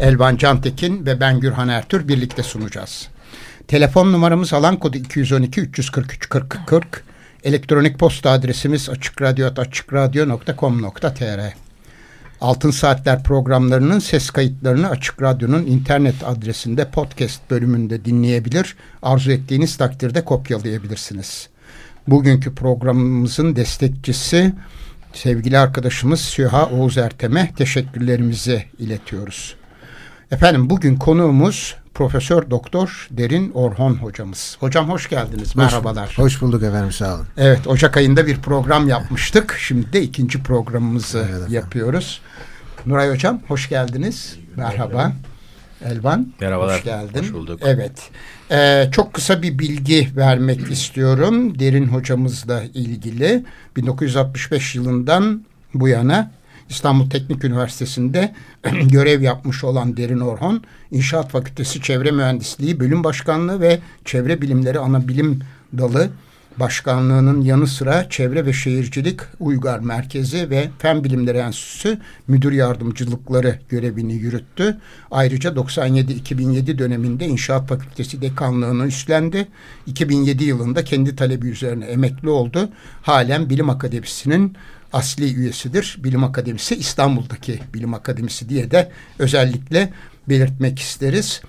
Elvan Cantekin ve ben Gürhan Ertür birlikte sunacağız. Telefon numaramız alan kodu 212 343 40 40. Elektronik posta adresimiz açıkradyo.com.tr Altın Saatler programlarının ses kayıtlarını Açık Radyo'nun internet adresinde podcast bölümünde dinleyebilir. Arzu ettiğiniz takdirde kopyalayabilirsiniz. Bugünkü programımızın destekçisi sevgili arkadaşımız Süha Oğuz Ertem'e teşekkürlerimizi iletiyoruz. Efendim bugün konuğumuz Profesör Doktor Derin Orhon hocamız. Hocam hoş geldiniz. Hoş, Merhabalar. Hoş bulduk efendim sağ olun. Evet Ocak ayında bir program yapmıştık. Şimdi de ikinci programımızı evet, yapıyoruz. Nuray hocam hoş geldiniz. Merhaba. Elvan. Merhabalar. Hoş geldin. Hoş bulduk. Evet. Ee, çok kısa bir bilgi vermek istiyorum. Derin hocamızla ilgili. 1965 yılından bu yana İstanbul Teknik Üniversitesi'nde görev yapmış olan Derin Orhon, İnşaat Fakültesi Çevre Mühendisliği Bölüm Başkanlığı ve Çevre Bilimleri Ana Bilim Dalı Başkanlığı'nın yanı sıra Çevre ve Şehircilik Uygar Merkezi ve Fen Bilimleri Enstitüsü Müdür Yardımcılıkları görevini yürüttü. Ayrıca 97-2007 döneminde İnşaat Fakültesi Dekanlığı'nı üstlendi. 2007 yılında kendi talebi üzerine emekli oldu. Halen Bilim Akademisi'nin asli üyesidir. Bilim Akademisi İstanbul'daki Bilim Akademisi diye de özellikle belirtmek isteriz.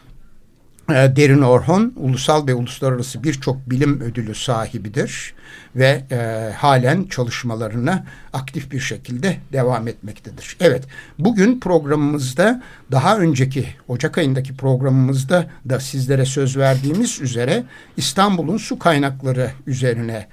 Ee, Derin Orhon ulusal ve uluslararası birçok bilim ödülü sahibidir ve e, halen çalışmalarına aktif bir şekilde devam etmektedir. Evet bugün programımızda daha önceki Ocak ayındaki programımızda da sizlere söz verdiğimiz üzere İstanbul'un su kaynakları üzerine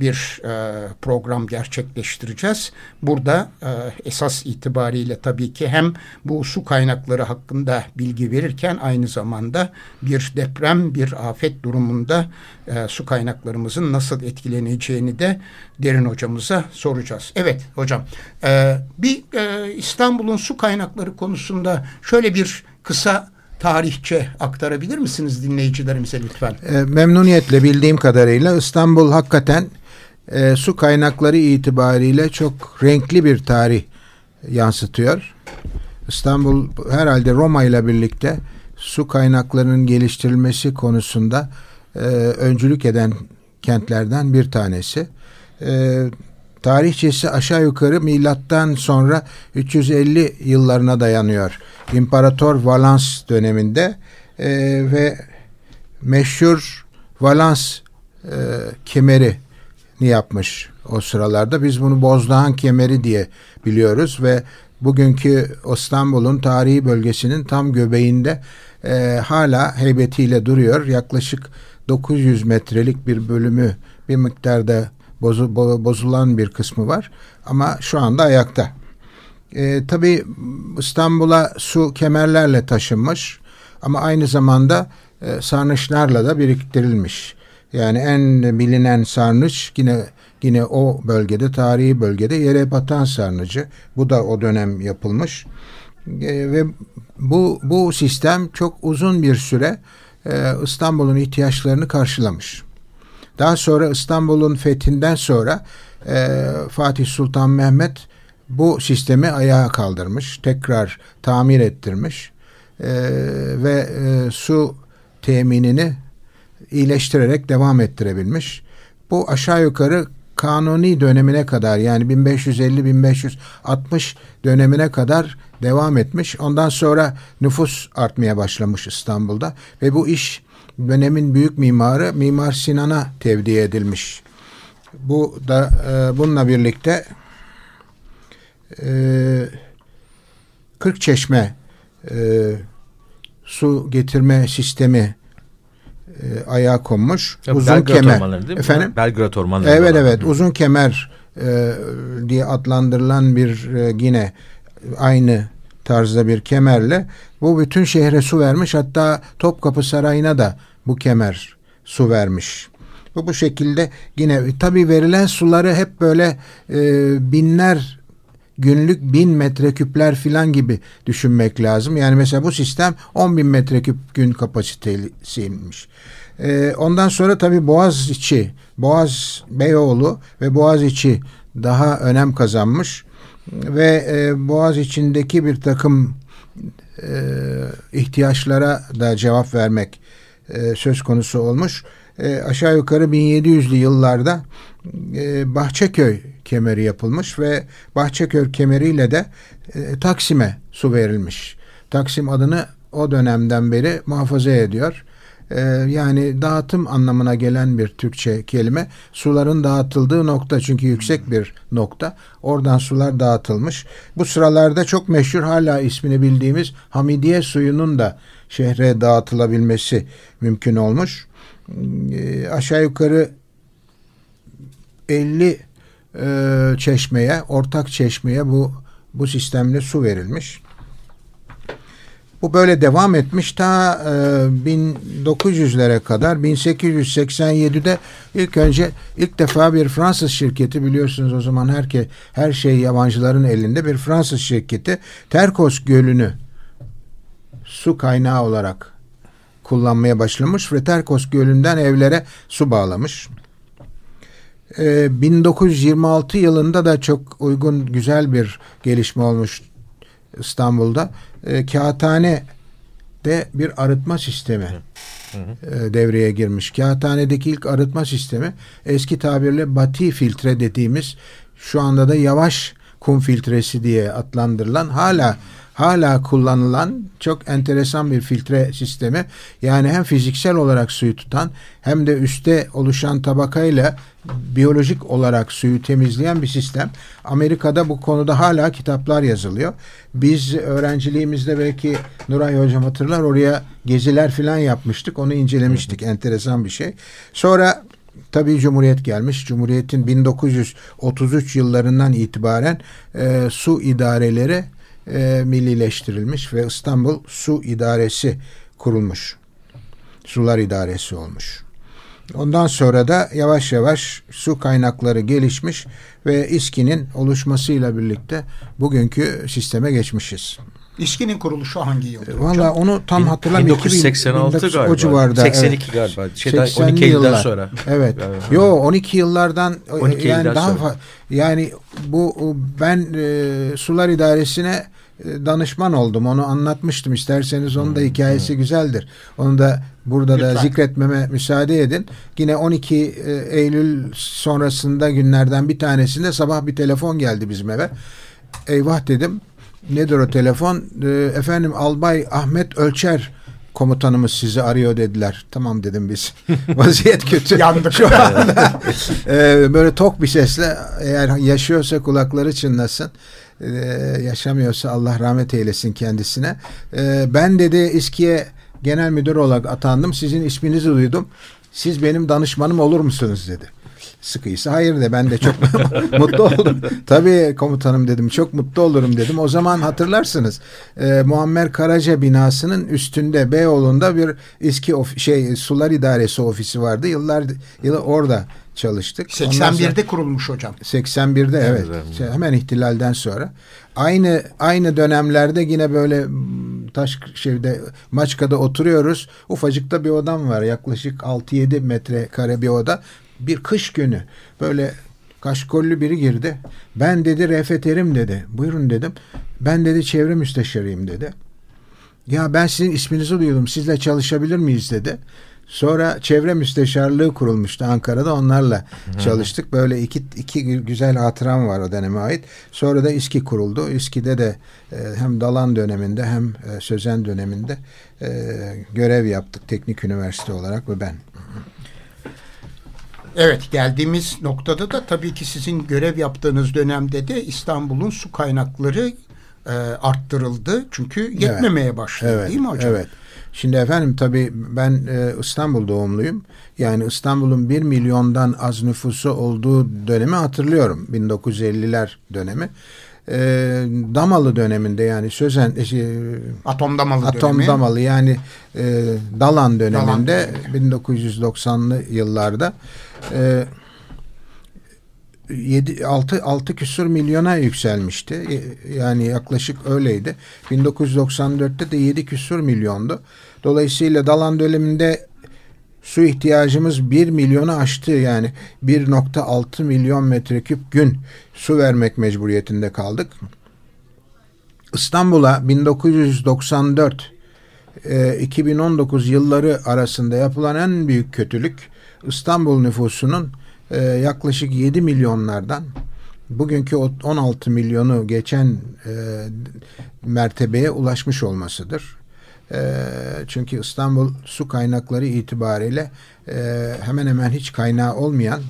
bir e, program gerçekleştireceğiz. Burada e, esas itibariyle tabii ki hem bu su kaynakları hakkında bilgi verirken aynı zamanda bir deprem, bir afet durumunda su kaynaklarımızın nasıl etkileneceğini de Derin hocamıza soracağız. Evet hocam bir İstanbul'un su kaynakları konusunda şöyle bir kısa tarihçe aktarabilir misiniz dinleyicilerimize lütfen? E, memnuniyetle bildiğim kadarıyla İstanbul hakikaten e, su kaynakları itibariyle çok renkli bir tarih yansıtıyor. İstanbul herhalde Roma ile birlikte su kaynaklarının geliştirilmesi konusunda e, öncülük eden kentlerden bir tanesi. E, tarihçesi aşağı yukarı milattan sonra 350 yıllarına dayanıyor. İmparator Valans döneminde e, ve meşhur Valans e, kemeri yapmış o sıralarda. Biz bunu Bozdağın kemeri diye biliyoruz ve bugünkü İstanbul'un tarihi bölgesinin tam göbeğinde e, hala heybetiyle duruyor. Yaklaşık 900 metrelik bir bölümü bir miktarda bozu, bozulan bir kısmı var ama şu anda ayakta. E, tabii İstanbul'a su kemerlerle taşınmış ama aynı zamanda e, sarnıçlarla da biriktirilmiş. Yani en bilinen sarnıç yine yine o bölgede tarihi bölgede yere batan sarnıcı. Bu da o dönem yapılmış. E, ve bu bu sistem çok uzun bir süre e, İstanbul'un ihtiyaçlarını karşılamış. Daha sonra İstanbul'un fethinden sonra e, Fatih Sultan Mehmet bu sistemi ayağa kaldırmış, tekrar tamir ettirmiş e, ve e, su teminini iyileştirerek devam ettirebilmiş. Bu aşağı yukarı kanuni dönemine kadar yani 1550-1560 dönemine kadar devam etmiş. Ondan sonra nüfus artmaya başlamış İstanbul'da ve bu iş dönemin büyük mimarı Mimar Sinan'a tevdi edilmiş. Bu da e, bununla birlikte e, Kırkçeşme e, su getirme sistemi e, ayağa konmuş. Ya, uzun Belgrad kemer. Ormanları değil mi? Efendim? Belgrad Ormanları. Evet evet. Hı. Uzun kemer e, diye adlandırılan bir e, yine aynı tarzda bir kemerle bu bütün şehre su vermiş. Hatta Topkapı Sarayı'na da bu kemer su vermiş. Bu bu şekilde yine tabi verilen suları hep böyle e, binler günlük bin metreküpler filan gibi düşünmek lazım. Yani mesela bu sistem 10 bin metreküp gün kapasitesiymiş. E, ondan sonra tabi Boğaz içi, Boğaz Beyoğlu ve Boğaz içi daha önem kazanmış ve e, Boğaz içindeki bir takım e, ihtiyaçlara da cevap vermek e, söz konusu olmuş. E, aşağı yukarı 1700'lü yıllarda e, Bahçeköy kemeri yapılmış ve Bahçeköy kemeriyle de e, Taksim'e su verilmiş. Taksim adını o dönemden beri muhafaza ediyor. Ee, yani dağıtım anlamına gelen bir Türkçe kelime. Suların dağıtıldığı nokta çünkü yüksek bir nokta. Oradan sular dağıtılmış. Bu sıralarda çok meşhur hala ismini bildiğimiz Hamidiye suyunun da şehre dağıtılabilmesi mümkün olmuş. Ee, aşağı yukarı 50 e, çeşmeye, ortak çeşmeye bu bu sistemle su verilmiş. Bu böyle devam etmiş ta e, 1900'lere kadar 1887'de ilk önce ilk defa bir Fransız şirketi biliyorsunuz o zaman herke, her şey yabancıların elinde bir Fransız şirketi Terkos Gölü'nü su kaynağı olarak kullanmaya başlamış ve Terkos Gölü'nden evlere su bağlamış. 1926 yılında da çok uygun güzel bir gelişme olmuş İstanbul'da e, de bir arıtma sistemi E, devreye girmiş. Kağıthanedeki ilk arıtma sistemi eski tabirle bati filtre dediğimiz şu anda da yavaş kum filtresi diye adlandırılan hala hala kullanılan çok enteresan bir filtre sistemi. Yani hem fiziksel olarak suyu tutan hem de üstte oluşan tabakayla biyolojik olarak suyu temizleyen bir sistem. Amerika'da bu konuda hala kitaplar yazılıyor. Biz öğrenciliğimizde belki Nuray Hocam hatırlar oraya geziler falan yapmıştık. Onu incelemiştik. Enteresan bir şey. Sonra Tabii Cumhuriyet gelmiş. Cumhuriyet'in 1933 yıllarından itibaren e, su idareleri e, millileştirilmiş ve İstanbul Su İdaresi kurulmuş. Sular İdaresi olmuş. Ondan sonra da yavaş yavaş su kaynakları gelişmiş ve İSKİ'nin oluşmasıyla birlikte bugünkü sisteme geçmişiz. İSKİ'nin kuruluşu hangi yılda? E, Valla onu tam hatırlamıyorum. 1986 2000, galiba. O civarda. 82 evet. galiba. Şeyden, 12 yıldan sonra. Evet. Yo 12 yıllardan 12 yani daha sonra. yani bu ben e, sular idaresine e, danışman oldum. Onu anlatmıştım. İsterseniz onun da hmm, hikayesi hmm. güzeldir. Onu da burada Lütfen. da zikretmeme müsaade edin. Yine 12 e, Eylül sonrasında günlerden bir tanesinde sabah bir telefon geldi bizim eve. Eyvah dedim. Nedir o telefon? E, efendim Albay Ahmet Ölçer komutanımız sizi arıyor dediler. Tamam dedim biz. Vaziyet kötü. Yandık. Şu anda e, böyle tok bir sesle eğer yaşıyorsa kulakları çınlasın. E, yaşamıyorsa Allah rahmet eylesin kendisine. E, ben dedi İSKİ'ye genel müdür olarak atandım. Sizin isminizi duydum. Siz benim danışmanım olur musunuz dedi sıkıysa hayır de ben de çok mutlu oldum. Tabii komutanım dedim çok mutlu olurum dedim. O zaman hatırlarsınız e, Muammer Karaca binasının üstünde Beyoğlu'nda bir eski of, şey sular idaresi ofisi vardı. Yıllar yılı orada çalıştık. 81'de kurulmuş hocam. 81'de evet. evet. Hemen ihtilalden sonra. Aynı aynı dönemlerde yine böyle taş şeyde Maçka'da oturuyoruz. Ufacıkta bir odam var. Yaklaşık 6-7 metre kare bir oda bir kış günü böyle kaşkollü biri girdi. Ben dedi Refet Erim dedi. Buyurun dedim. Ben dedi çevre müsteşarıyım dedi. Ya ben sizin isminizi duydum. Sizle çalışabilir miyiz dedi. Sonra çevre müsteşarlığı kurulmuştu Ankara'da. Onlarla çalıştık. Böyle iki, iki güzel hatıram var o döneme ait. Sonra da İSKİ kuruldu. İSKİ'de de e, hem Dalan döneminde hem e, Sözen döneminde e, görev yaptık teknik üniversite olarak ve ben. Evet geldiğimiz noktada da tabii ki sizin görev yaptığınız dönemde de İstanbul'un su kaynakları e, arttırıldı. Çünkü yetmemeye evet. başladı evet. değil mi hocam? Evet. Şimdi efendim tabii ben e, İstanbul doğumluyum. Yani İstanbul'un bir milyondan az nüfusu olduğu dönemi hatırlıyorum. 1950'ler dönemi. e, Damalı döneminde yani sözen e, atom Damalı atom dönemi. Damalı yani e, Dalan döneminde Dalan 1990'lı yıllarda e, 7 6 6 küsur milyona yükselmişti. E, yani yaklaşık öyleydi. 1994'te de 7 küsur milyondu. Dolayısıyla Dalan döneminde su ihtiyacımız 1 milyonu aştı yani 1.6 milyon metreküp gün su vermek mecburiyetinde kaldık. İstanbul'a 1994 e, 2019 yılları arasında yapılan en büyük kötülük İstanbul nüfusunun e, yaklaşık 7 milyonlardan bugünkü 16 milyonu geçen e, mertebeye ulaşmış olmasıdır. E, çünkü İstanbul su kaynakları itibariyle hemen hemen hiç kaynağı olmayan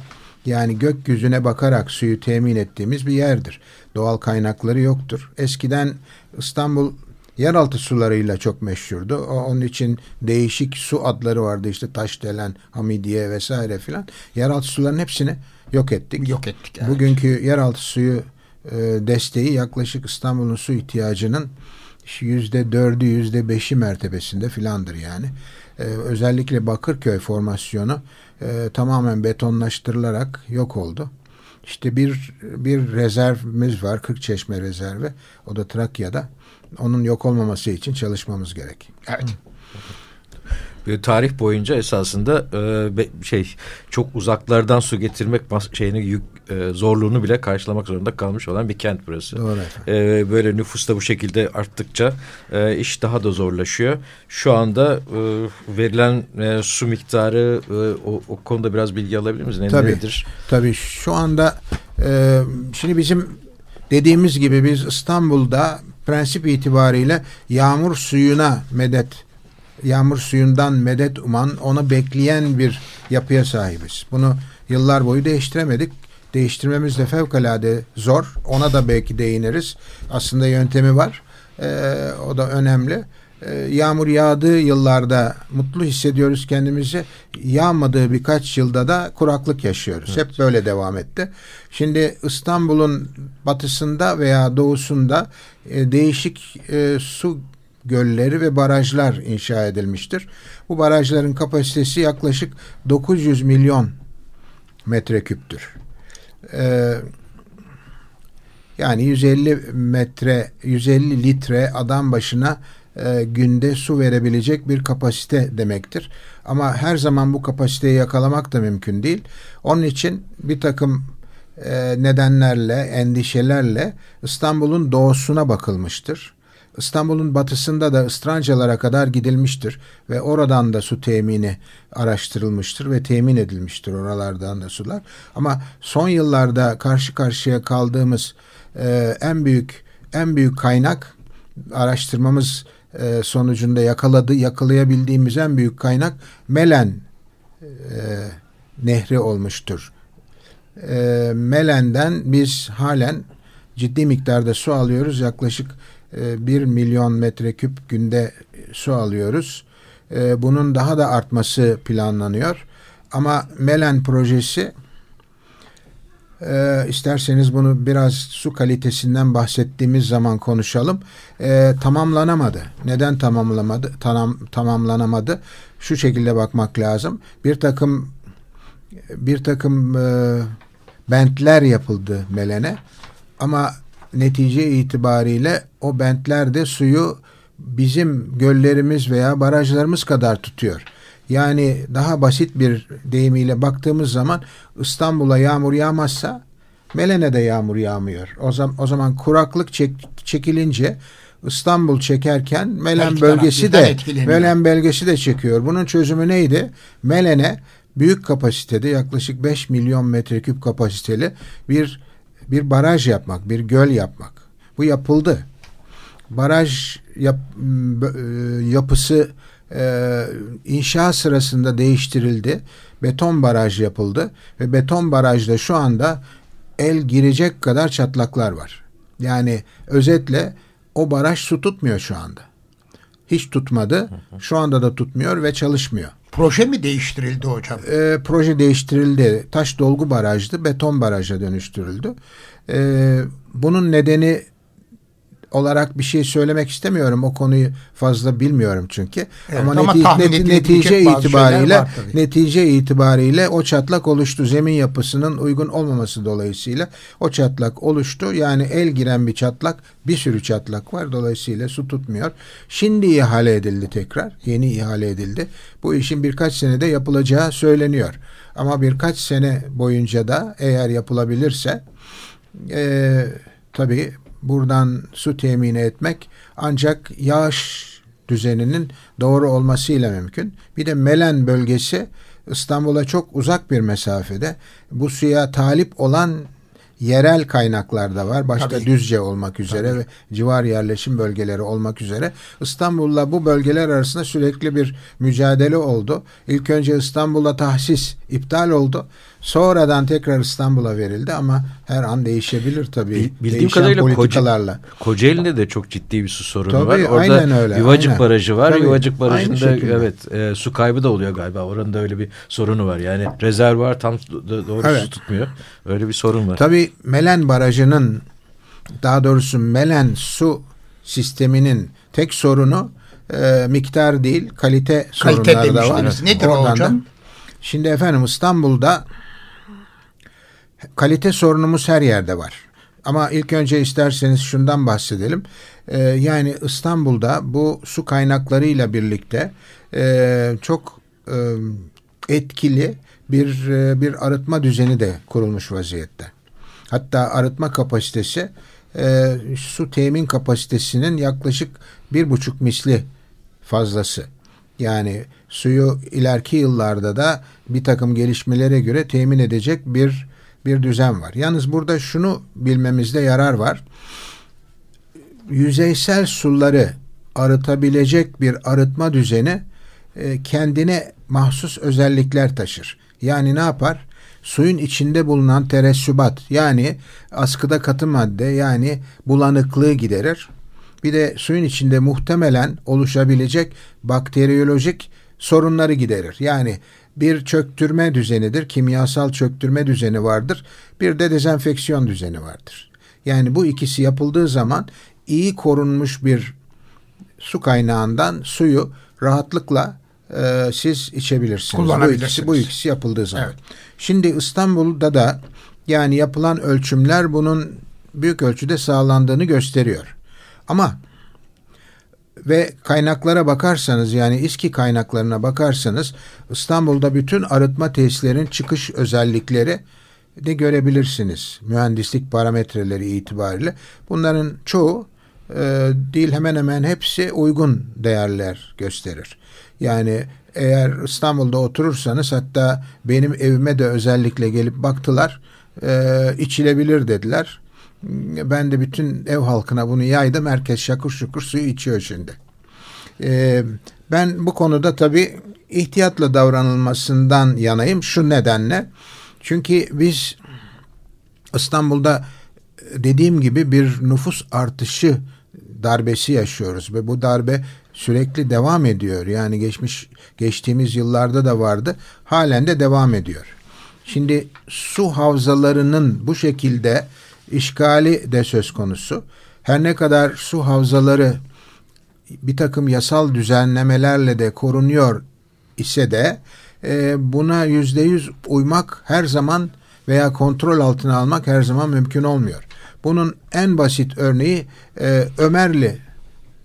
yani gökyüzüne bakarak suyu temin ettiğimiz bir yerdir. Doğal kaynakları yoktur. Eskiden İstanbul yeraltı sularıyla çok meşhurdu. Onun için değişik su adları vardı işte Taşdelen, Hamidiye vesaire filan. Yeraltı suların hepsini yok ettik. Yok ettik. Evet. Bugünkü yeraltı suyu e, desteği yaklaşık İstanbul'un su ihtiyacının yüzde dördü yüzde beşi mertebesinde filandır yani. Ee, özellikle Bakırköy formasyonu e, tamamen betonlaştırılarak yok oldu. İşte bir bir rezervimiz var Kırkçeşme rezervi. O da Trakya'da. Onun yok olmaması için çalışmamız gerek. Evet. tarih boyunca esasında e, şey çok uzaklardan su getirmek şeyini yük e, zorluğunu bile karşılamak zorunda kalmış olan bir kent burası. Doğru e, böyle nüfus da bu şekilde arttıkça e, iş daha da zorlaşıyor. Şu anda e, verilen e, su miktarı e, o, o konuda biraz bilgi alabilir miyiz? Ne, tabii, nedir? Tabii şu anda e, şimdi bizim dediğimiz gibi biz İstanbul'da prensip itibariyle yağmur suyuna medet yağmur suyundan medet uman, onu bekleyen bir yapıya sahibiz. Bunu yıllar boyu değiştiremedik. Değiştirmemiz de fevkalade zor. Ona da belki değiniriz. Aslında yöntemi var. Ee, o da önemli. Ee, yağmur yağdığı yıllarda mutlu hissediyoruz kendimizi. Yağmadığı birkaç yılda da kuraklık yaşıyoruz. Evet. Hep böyle devam etti. Şimdi İstanbul'un batısında veya doğusunda e, değişik e, su gölleri ve barajlar inşa edilmiştir. Bu barajların kapasitesi yaklaşık 900 milyon metreküptür. Ee, yani 150 metre, 150 litre adam başına e, günde su verebilecek bir kapasite demektir. Ama her zaman bu kapasiteyi yakalamak da mümkün değil. Onun için bir takım e, nedenlerle, endişelerle İstanbul'un doğusuna bakılmıştır. İstanbul'un batısında da ıstrancalara kadar gidilmiştir ve oradan da su temini araştırılmıştır ve temin edilmiştir oralardan da sular. Ama son yıllarda karşı karşıya kaldığımız e, en büyük en büyük kaynak araştırmamız e, sonucunda yakaladı yakalayabildiğimiz en büyük kaynak Melen e, nehri olmuştur. E, Melen'den biz halen ciddi miktarda su alıyoruz. Yaklaşık 1 e, milyon metreküp günde su alıyoruz. E, bunun daha da artması planlanıyor. Ama Melen projesi e, isterseniz bunu biraz su kalitesinden bahsettiğimiz zaman konuşalım. tamamlanamadı. Neden tamamlamadı? Tamam, tamamlanamadı. Şu şekilde bakmak lazım. Bir takım bir takım bentler yapıldı Melen'e ama netice itibariyle o bentlerde suyu bizim göllerimiz veya barajlarımız kadar tutuyor. Yani daha basit bir deyimiyle baktığımız zaman İstanbul'a yağmur yağmazsa Melene'de yağmur yağmıyor. O zaman, o zaman kuraklık çek, çekilince İstanbul çekerken Melen bölgesi de Melen bölgesi de çekiyor. Bunun çözümü neydi? Melene büyük kapasitede yaklaşık 5 milyon metreküp kapasiteli bir bir baraj yapmak, bir göl yapmak. Bu yapıldı. Baraj yap, e, yapısı e, inşa sırasında değiştirildi. Beton baraj yapıldı ve beton barajda şu anda el girecek kadar çatlaklar var. Yani özetle o baraj su tutmuyor şu anda. Hiç tutmadı. Şu anda da tutmuyor ve çalışmıyor. Proje mi değiştirildi hocam? E, proje değiştirildi. Taş dolgu barajdı. Beton baraja dönüştürüldü. E, bunun nedeni olarak bir şey söylemek istemiyorum. O konuyu fazla bilmiyorum çünkü. Evet, ama, ama neti- neti- netice itibariyle netice itibariyle o çatlak oluştu. Zemin yapısının uygun olmaması dolayısıyla o çatlak oluştu. Yani el giren bir çatlak, bir sürü çatlak var. Dolayısıyla su tutmuyor. Şimdi ihale edildi tekrar. Yeni ihale edildi. Bu işin birkaç senede yapılacağı söyleniyor. Ama birkaç sene boyunca da eğer yapılabilirse e, tabii buradan su temini etmek ancak yağış düzeninin doğru olmasıyla mümkün. Bir de Melen bölgesi İstanbul'a çok uzak bir mesafede. Bu suya talip olan yerel kaynaklar da var. Başta Tabii. Düzce olmak üzere ve civar yerleşim bölgeleri olmak üzere. İstanbul'la bu bölgeler arasında sürekli bir mücadele oldu. İlk önce İstanbul'a tahsis iptal oldu. Sonradan tekrar İstanbul'a verildi ama her an değişebilir tabii. Bil- bildiğim Değişen kadarıyla Koca- politikalarla. Kocaeli'nde de çok ciddi bir su sorunu Tabii, var. Orada aynen öyle, Yuvacık aynen. Barajı var. Tabii, Yuvacık Barajı'nda evet e, su kaybı da oluyor galiba. Oranın da öyle bir sorunu var. Yani rezervuar tam do- doğru Evet. su tutmuyor. Öyle bir sorun var. Tabii Melen Barajı'nın daha doğrusu Melen su sisteminin tek sorunu e, miktar değil kalite, Kalite sorunları da var. demiştiniz. Nedir o Oradan da- hocam? Şimdi efendim İstanbul'da kalite sorunumuz her yerde var. Ama ilk önce isterseniz şundan bahsedelim. Ee, yani İstanbul'da bu su kaynaklarıyla birlikte e, çok e, etkili bir e, bir arıtma düzeni de kurulmuş vaziyette. Hatta arıtma kapasitesi e, su temin kapasitesinin yaklaşık bir buçuk misli fazlası. Yani suyu ileriki yıllarda da bir takım gelişmelere göre temin edecek bir bir düzen var. Yalnız burada şunu bilmemizde yarar var. Yüzeysel suları arıtabilecek bir arıtma düzeni e, kendine mahsus özellikler taşır. Yani ne yapar? Suyun içinde bulunan teressübat yani askıda katı madde yani bulanıklığı giderir. Bir de suyun içinde muhtemelen oluşabilecek bakteriyolojik sorunları giderir. Yani bir çöktürme düzenidir, kimyasal çöktürme düzeni vardır. Bir de dezenfeksiyon düzeni vardır. Yani bu ikisi yapıldığı zaman iyi korunmuş bir su kaynağından suyu rahatlıkla e, siz içebilirsiniz. Bu Kullanabilirsiniz. ikisi, bu ikisi yapıldığı zaman. Evet. Şimdi İstanbul'da da yani yapılan ölçümler bunun büyük ölçüde sağlandığını gösteriyor. Ama ve kaynaklara bakarsanız yani İSKİ kaynaklarına bakarsanız İstanbul'da bütün arıtma tesislerin çıkış özellikleri de görebilirsiniz. Mühendislik parametreleri itibariyle. Bunların çoğu e, değil hemen hemen hepsi uygun değerler gösterir. Yani eğer İstanbul'da oturursanız hatta benim evime de özellikle gelip baktılar e, içilebilir dediler. Ben de bütün ev halkına bunu yaydım. Herkes şakır şukur suyu içiyor şimdi. Ee, ben bu konuda tabii ihtiyatla davranılmasından yanayım. Şu nedenle. Çünkü biz İstanbul'da dediğim gibi bir nüfus artışı darbesi yaşıyoruz ve bu darbe sürekli devam ediyor. Yani geçmiş geçtiğimiz yıllarda da vardı. Halen de devam ediyor. Şimdi su havzalarının bu şekilde işgali de söz konusu. Her ne kadar su havzaları bir takım yasal düzenlemelerle de korunuyor ise de e, buna yüzde yüz uymak her zaman veya kontrol altına almak her zaman mümkün olmuyor. Bunun en basit örneği e, Ömerli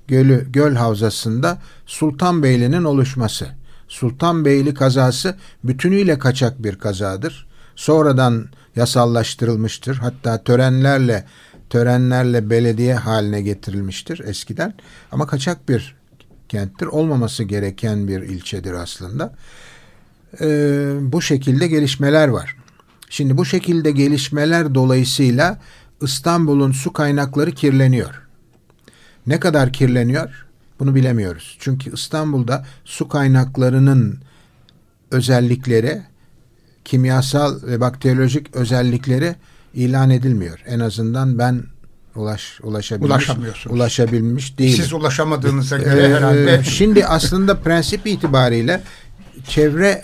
Gölü Göl Havzası'nda Sultanbeyli'nin oluşması. Sultanbeyli kazası bütünüyle kaçak bir kazadır. Sonradan yasallaştırılmıştır. Hatta törenlerle törenlerle belediye haline getirilmiştir eskiden. Ama kaçak bir kenttir. Olmaması gereken bir ilçedir aslında. Ee, bu şekilde gelişmeler var. Şimdi bu şekilde gelişmeler dolayısıyla İstanbul'un su kaynakları kirleniyor. Ne kadar kirleniyor? Bunu bilemiyoruz. Çünkü İstanbul'da su kaynaklarının özellikleri, kimyasal ve bakteriyolojik özellikleri ilan edilmiyor. En azından ben ulaş ulaşabilmiş Ulaşamıyorsunuz. ulaşabilmiş değilim. Siz ulaşamadığınıza göre Ee, herhalde Şimdi aslında prensip itibariyle çevre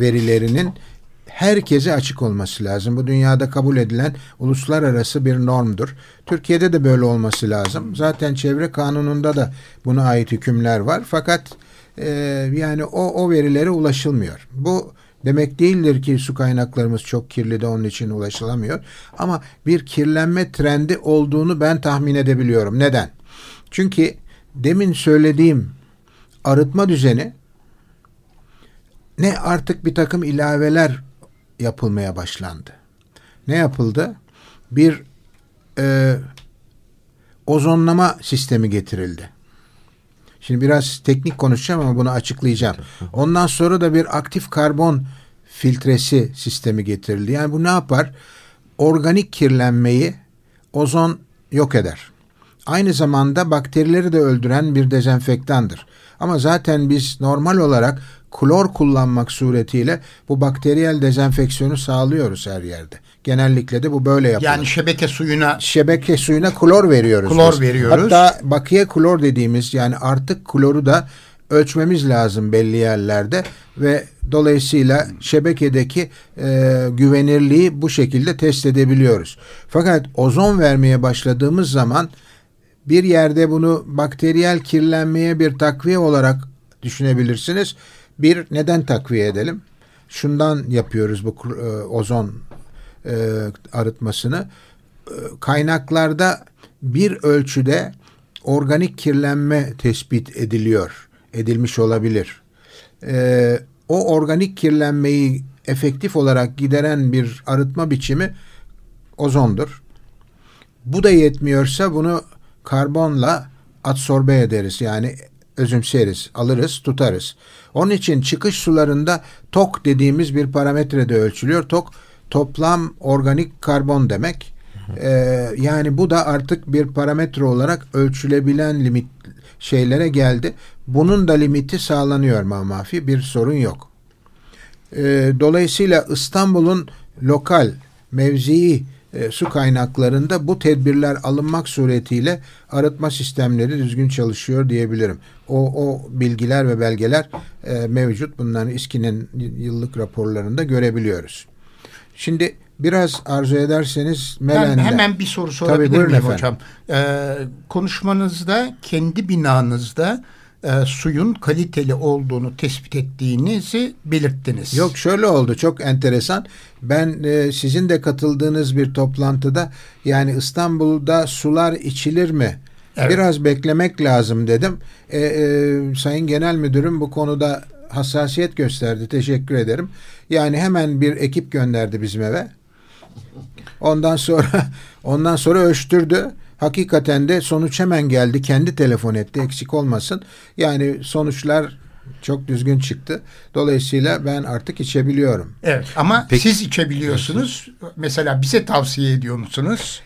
verilerinin herkese açık olması lazım. Bu dünyada kabul edilen uluslararası bir normdur. Türkiye'de de böyle olması lazım. Zaten çevre kanununda da buna ait hükümler var. Fakat e, yani o, o verilere ulaşılmıyor. Bu demek değildir ki su kaynaklarımız çok kirli de onun için ulaşılamıyor. Ama bir kirlenme trendi olduğunu ben tahmin edebiliyorum. Neden? Çünkü demin söylediğim arıtma düzeni ne artık bir takım ilaveler yapılmaya başlandı. Ne yapıldı? Bir e, ozonlama sistemi getirildi. Şimdi biraz teknik konuşacağım ama bunu açıklayacağım. Ondan sonra da bir aktif karbon filtresi sistemi getirildi. Yani bu ne yapar? Organik kirlenmeyi ozon yok eder. Aynı zamanda bakterileri de öldüren bir dezenfektandır. Ama zaten biz normal olarak klor kullanmak suretiyle bu bakteriyel dezenfeksiyonu sağlıyoruz her yerde. Genellikle de bu böyle yapılıyor. Yani şebeke suyuna şebeke suyuna klor veriyoruz. Klor biz. veriyoruz. Hatta bakiye klor dediğimiz yani artık kloru da ölçmemiz lazım belli yerlerde ve dolayısıyla şebekedeki e, güvenirliği bu şekilde test edebiliyoruz. Fakat ozon vermeye başladığımız zaman bir yerde bunu bakteriyel kirlenmeye bir takviye olarak düşünebilirsiniz. Bir, neden takviye edelim? Şundan yapıyoruz bu e, ozon e, arıtmasını. E, kaynaklarda bir ölçüde organik kirlenme tespit ediliyor, edilmiş olabilir. E, o organik kirlenmeyi efektif olarak gideren bir arıtma biçimi ozondur. Bu da yetmiyorsa bunu karbonla adsorbe ederiz. Yani özümseriz, alırız, tutarız. Onun için çıkış sularında TOK dediğimiz bir parametre de ölçülüyor. TOK toplam organik karbon demek. Ee, yani bu da artık bir parametre olarak ölçülebilen limit şeylere geldi. Bunun da limiti sağlanıyor mamafi bir sorun yok. Ee, dolayısıyla İstanbul'un lokal mevzii e, su kaynaklarında bu tedbirler alınmak suretiyle arıtma sistemleri düzgün çalışıyor diyebilirim. O, o bilgiler ve belgeler e, mevcut. Bunların İSKİ'nin yıllık raporlarında görebiliyoruz. Şimdi biraz arzu ederseniz Melen'de. Ben hemen bir soru sorabilir Tabii, miyim efendim. hocam? Ee, konuşmanızda kendi binanızda e, suyun kaliteli olduğunu tespit ettiğinizi belirttiniz. Yok şöyle oldu çok enteresan. Ben e, sizin de katıldığınız bir toplantıda yani İstanbul'da sular içilir mi? Evet. Biraz beklemek lazım dedim. E, e, Sayın Genel Müdürüm bu konuda hassasiyet gösterdi. Teşekkür ederim. Yani hemen bir ekip gönderdi bizim eve. Ondan sonra ondan sonra ölçtürdü. Hakikaten de sonuç hemen geldi. Kendi telefon etti eksik olmasın. Yani sonuçlar çok düzgün çıktı. Dolayısıyla ben artık içebiliyorum. Evet ama Peki. siz içebiliyorsunuz. Mesela bize tavsiye ediyor musunuz?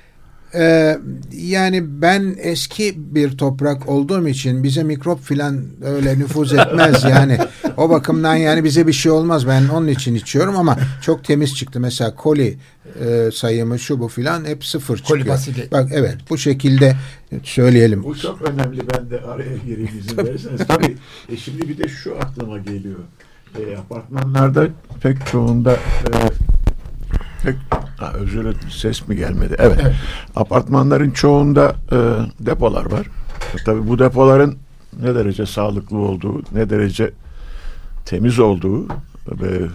Ee, yani ben eski bir toprak olduğum için bize mikrop filan öyle nüfuz etmez yani o bakımdan yani bize bir şey olmaz ben onun için içiyorum ama çok temiz çıktı mesela koli e, sayımı şu bu filan hep sıfır koli çıkıyor. Basili. Bak evet bu şekilde söyleyelim. Bu çok önemli ben de araya gireyim izin verirseniz. Tabii e, şimdi bir de şu aklıma geliyor. E, apartmanlarda pek çoğunda e, pek ha, özür dilerim ses mi gelmedi? Evet. evet. Apartmanların çoğunda e, depolar var. E, tabii bu depoların ne derece sağlıklı olduğu, ne derece temiz olduğu ve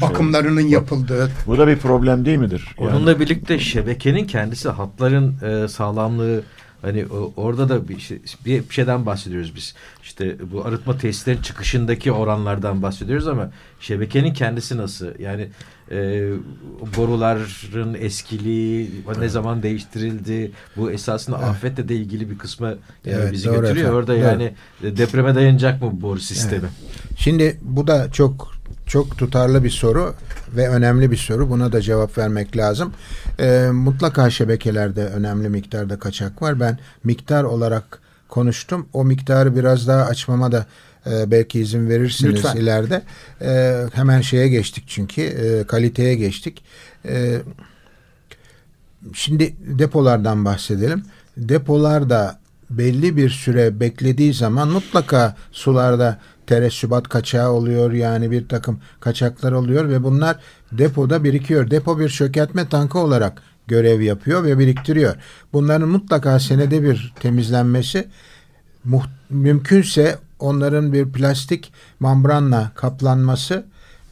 bakımlarının şey, yapıldığı. Bu da bir problem değil midir? Onunla yani? birlikte şebekenin kendisi hatların e, sağlamlığı Hani orada da bir, şey, bir şeyden bahsediyoruz biz. İşte bu arıtma tesislerin çıkışındaki oranlardan bahsediyoruz ama şebekenin kendisi nasıl? Yani e, boruların eskiliği evet. ne zaman değiştirildi? Bu esasında evet. afetle de ilgili bir kısmı yani evet, bizi götürüyor. Efendim. Orada evet. yani depreme dayanacak mı boru sistemi? Evet. Şimdi bu da çok çok tutarlı bir soru ve önemli bir soru. Buna da cevap vermek lazım. E, mutlaka şebekelerde önemli miktarda kaçak var. Ben miktar olarak konuştum. O miktarı biraz daha açmama da e, belki izin verirsiniz Lütfen. ileride. E, hemen şeye geçtik çünkü e, kaliteye geçtik. E, şimdi depolardan bahsedelim. Depolarda belli bir süre beklediği zaman mutlaka sularda teresübat kaçağı oluyor yani bir takım kaçaklar oluyor ve bunlar depoda birikiyor. Depo bir çökertme tankı olarak görev yapıyor ve biriktiriyor. Bunların mutlaka senede bir temizlenmesi mümkünse onların bir plastik membranla kaplanması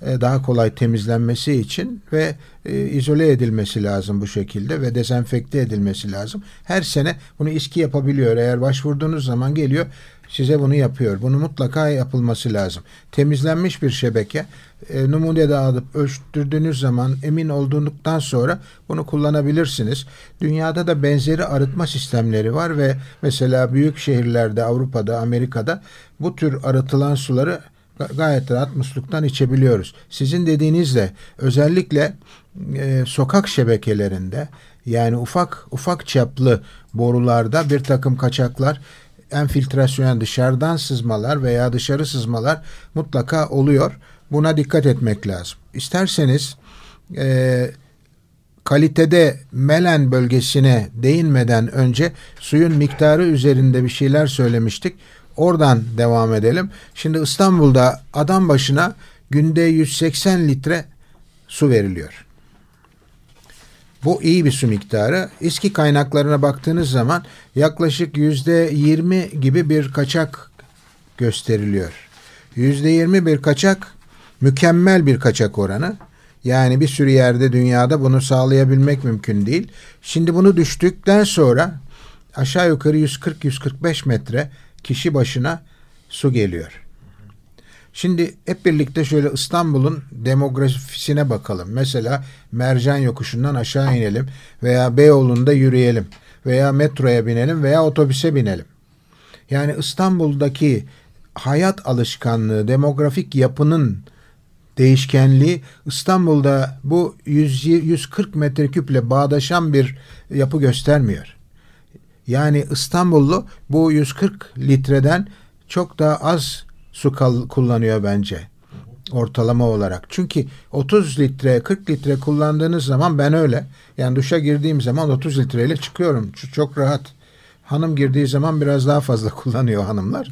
e, daha kolay temizlenmesi için ve e, izole edilmesi lazım bu şekilde ve dezenfekte edilmesi lazım. Her sene bunu İSKİ yapabiliyor. Eğer başvurduğunuz zaman geliyor size bunu yapıyor. Bunu mutlaka yapılması lazım. Temizlenmiş bir şebeke e, numune de alıp ölçtürdüğünüz zaman emin olduğundan sonra bunu kullanabilirsiniz. Dünyada da benzeri arıtma sistemleri var ve mesela büyük şehirlerde Avrupa'da Amerika'da bu tür arıtılan suları gayet rahat musluktan içebiliyoruz. Sizin dediğinizle özellikle e, sokak şebekelerinde yani ufak ufak çaplı borularda bir takım kaçaklar enfiltrasyon dışarıdan sızmalar veya dışarı sızmalar mutlaka oluyor. Buna dikkat etmek lazım. İsterseniz e, kalitede Melen bölgesine değinmeden önce suyun miktarı üzerinde bir şeyler söylemiştik. Oradan devam edelim. Şimdi İstanbul'da adam başına günde 180 litre su veriliyor. Bu iyi bir su miktarı. İSKİ kaynaklarına baktığınız zaman yaklaşık yüzde yirmi gibi bir kaçak gösteriliyor. Yüzde yirmi bir kaçak mükemmel bir kaçak oranı. Yani bir sürü yerde dünyada bunu sağlayabilmek mümkün değil. Şimdi bunu düştükten sonra aşağı yukarı 140-145 metre kişi başına su geliyor. Şimdi hep birlikte şöyle İstanbul'un demografisine bakalım. Mesela Mercan Yokuşu'ndan aşağı inelim veya Beyoğlu'nda yürüyelim veya metroya binelim veya otobüse binelim. Yani İstanbul'daki hayat alışkanlığı, demografik yapının değişkenliği İstanbul'da bu 100, 140 metreküple bağdaşan bir yapı göstermiyor. Yani İstanbullu bu 140 litreden çok daha az su kullanıyor bence ortalama olarak. Çünkü 30 litre 40 litre kullandığınız zaman ben öyle yani duşa girdiğim zaman 30 litreyle çıkıyorum. Çok rahat. Hanım girdiği zaman biraz daha fazla kullanıyor hanımlar.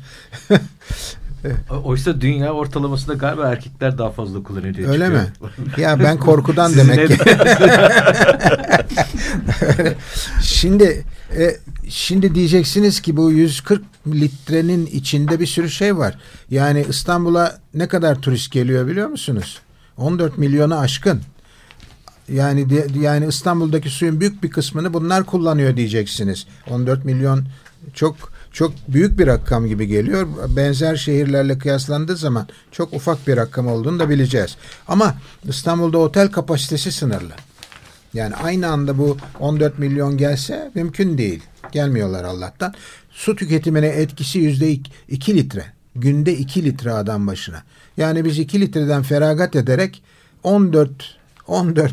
Oysa dünya ortalamasında galiba erkekler daha fazla kullanıyor diye Öyle çıkıyor. mi? Ya ben korkudan demek ki. şimdi e, şimdi diyeceksiniz ki bu 140 litrenin içinde bir sürü şey var. Yani İstanbul'a ne kadar turist geliyor biliyor musunuz? 14 milyonu aşkın. Yani de, yani İstanbul'daki suyun büyük bir kısmını bunlar kullanıyor diyeceksiniz. 14 milyon çok çok büyük bir rakam gibi geliyor. Benzer şehirlerle kıyaslandığı zaman çok ufak bir rakam olduğunu da bileceğiz. Ama İstanbul'da otel kapasitesi sınırlı. Yani aynı anda bu 14 milyon gelse mümkün değil. Gelmiyorlar Allah'tan. Su tüketimine etkisi yüzde 2 litre. Günde 2 litre adam başına. Yani biz 2 litreden feragat ederek 14 14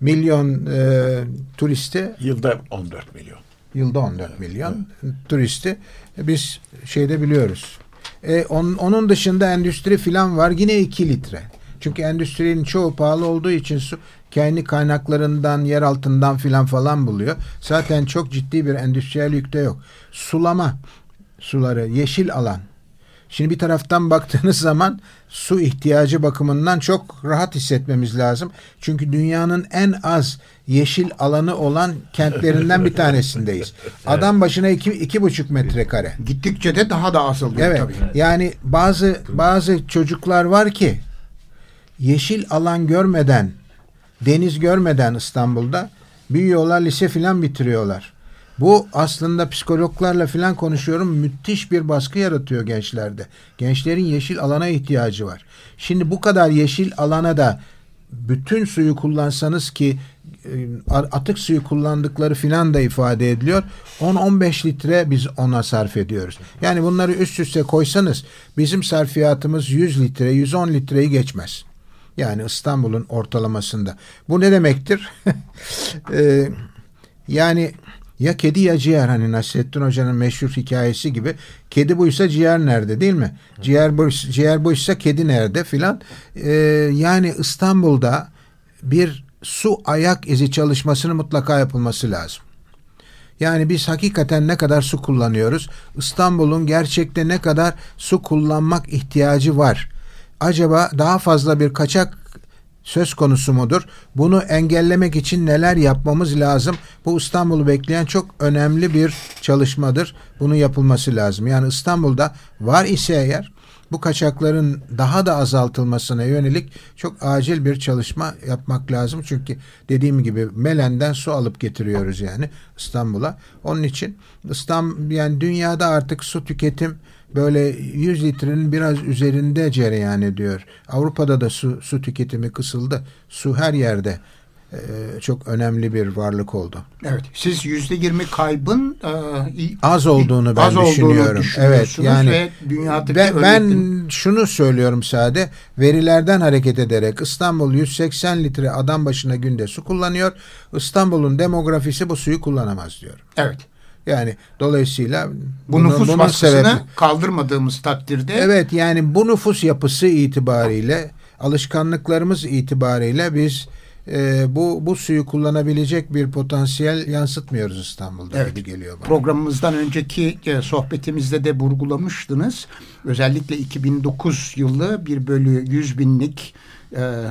milyon e, turisti yılda 14 milyon. Yılda 14 milyon evet. turisti biz şeyde biliyoruz. E, on, onun dışında endüstri filan var yine 2 litre. Çünkü endüstrinin çoğu pahalı olduğu için su kendi kaynaklarından, yer altından filan falan buluyor. Zaten çok ciddi bir endüstriyel yükte yok. Sulama suları, yeşil alan. Şimdi bir taraftan baktığınız zaman su ihtiyacı bakımından çok rahat hissetmemiz lazım. Çünkü dünyanın en az yeşil alanı olan kentlerinden bir tanesindeyiz. Adam başına iki, iki buçuk metrekare. Gittikçe de daha da azalıyor evet. tabii. Yani bazı bazı çocuklar var ki yeşil alan görmeden deniz görmeden İstanbul'da büyüyorlar, lise filan bitiriyorlar. Bu aslında psikologlarla filan konuşuyorum. Müthiş bir baskı yaratıyor gençlerde. Gençlerin yeşil alana ihtiyacı var. Şimdi bu kadar yeşil alana da bütün suyu kullansanız ki e, atık suyu kullandıkları filan da ifade ediliyor. 10-15 litre biz ona sarf ediyoruz. Yani bunları üst üste koysanız bizim sarfiyatımız 100 litre, 110 litreyi geçmez. Yani İstanbul'un ortalamasında. Bu ne demektir? ee, yani ya kedi ya ciğer hani Nasrettin Hoca'nın meşhur hikayesi gibi. Kedi buysa ciğer nerede değil mi? Ciğer, bu, ciğer buysa kedi nerede filan. Ee, yani İstanbul'da bir su ayak izi çalışmasının mutlaka yapılması lazım. Yani biz hakikaten ne kadar su kullanıyoruz? İstanbul'un gerçekte ne kadar su kullanmak ihtiyacı var? Acaba daha fazla bir kaçak söz konusu mudur? Bunu engellemek için neler yapmamız lazım? Bu İstanbul'u bekleyen çok önemli bir çalışmadır. Bunun yapılması lazım. Yani İstanbul'da var ise eğer bu kaçakların daha da azaltılmasına yönelik çok acil bir çalışma yapmak lazım. Çünkü dediğim gibi Melen'den su alıp getiriyoruz yani İstanbul'a. Onun için İstanbul yani dünyada artık su tüketim böyle 100 litrenin biraz üzerinde cereyan ediyor. Avrupa'da da su, su tüketimi kısıldı. Su her yerde e, çok önemli bir varlık oldu. Evet. Siz yüzde yirmi kaybın e, az olduğunu ben az düşünüyorum. Olduğunu evet. Yani ve dünyadaki ben, ben şunu söylüyorum sade. Verilerden hareket ederek İstanbul 180 litre adam başına günde su kullanıyor. İstanbul'un demografisi bu suyu kullanamaz diyor. Evet. Yani dolayısıyla bu bunu, nüfus baskısını sebebi, kaldırmadığımız takdirde Evet yani bu nüfus yapısı itibariyle alışkanlıklarımız itibariyle biz e, bu bu suyu kullanabilecek bir potansiyel yansıtmıyoruz İstanbul'da evet. gibi geliyor bana. Programımızdan önceki e, sohbetimizde de vurgulamıştınız. Özellikle 2009 yılı bir bölü 100 binlik e,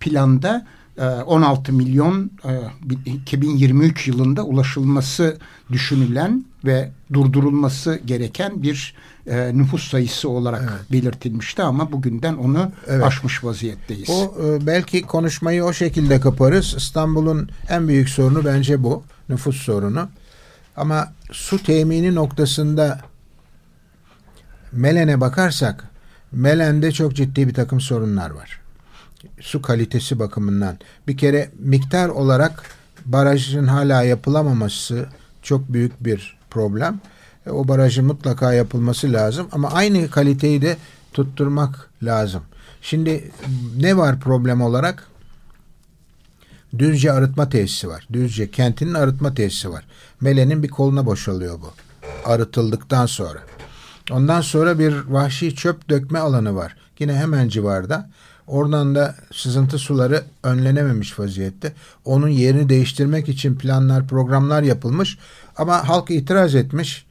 planda 16 e, milyon 2023 e, yılında ulaşılması düşünülen ve durdurulması gereken bir e, nüfus sayısı olarak evet. belirtilmişti ama bugünden onu evet. aşmış vaziyetteyiz. O belki konuşmayı o şekilde kaparız. İstanbul'un en büyük sorunu bence bu. Nüfus sorunu. Ama su temini noktasında Melen'e bakarsak Melen'de çok ciddi bir takım sorunlar var su kalitesi bakımından bir kere miktar olarak barajın hala yapılamaması çok büyük bir problem. E, o barajın mutlaka yapılması lazım ama aynı kaliteyi de tutturmak lazım. Şimdi ne var problem olarak? Düzce arıtma tesisi var. Düzce kentinin arıtma tesisi var. Mele'nin bir koluna boşalıyor bu. Arıtıldıktan sonra. Ondan sonra bir vahşi çöp dökme alanı var. Yine hemen civarda. Oradan da sızıntı suları önlenememiş vaziyette. Onun yerini değiştirmek için planlar, programlar yapılmış ama halk itiraz etmiş.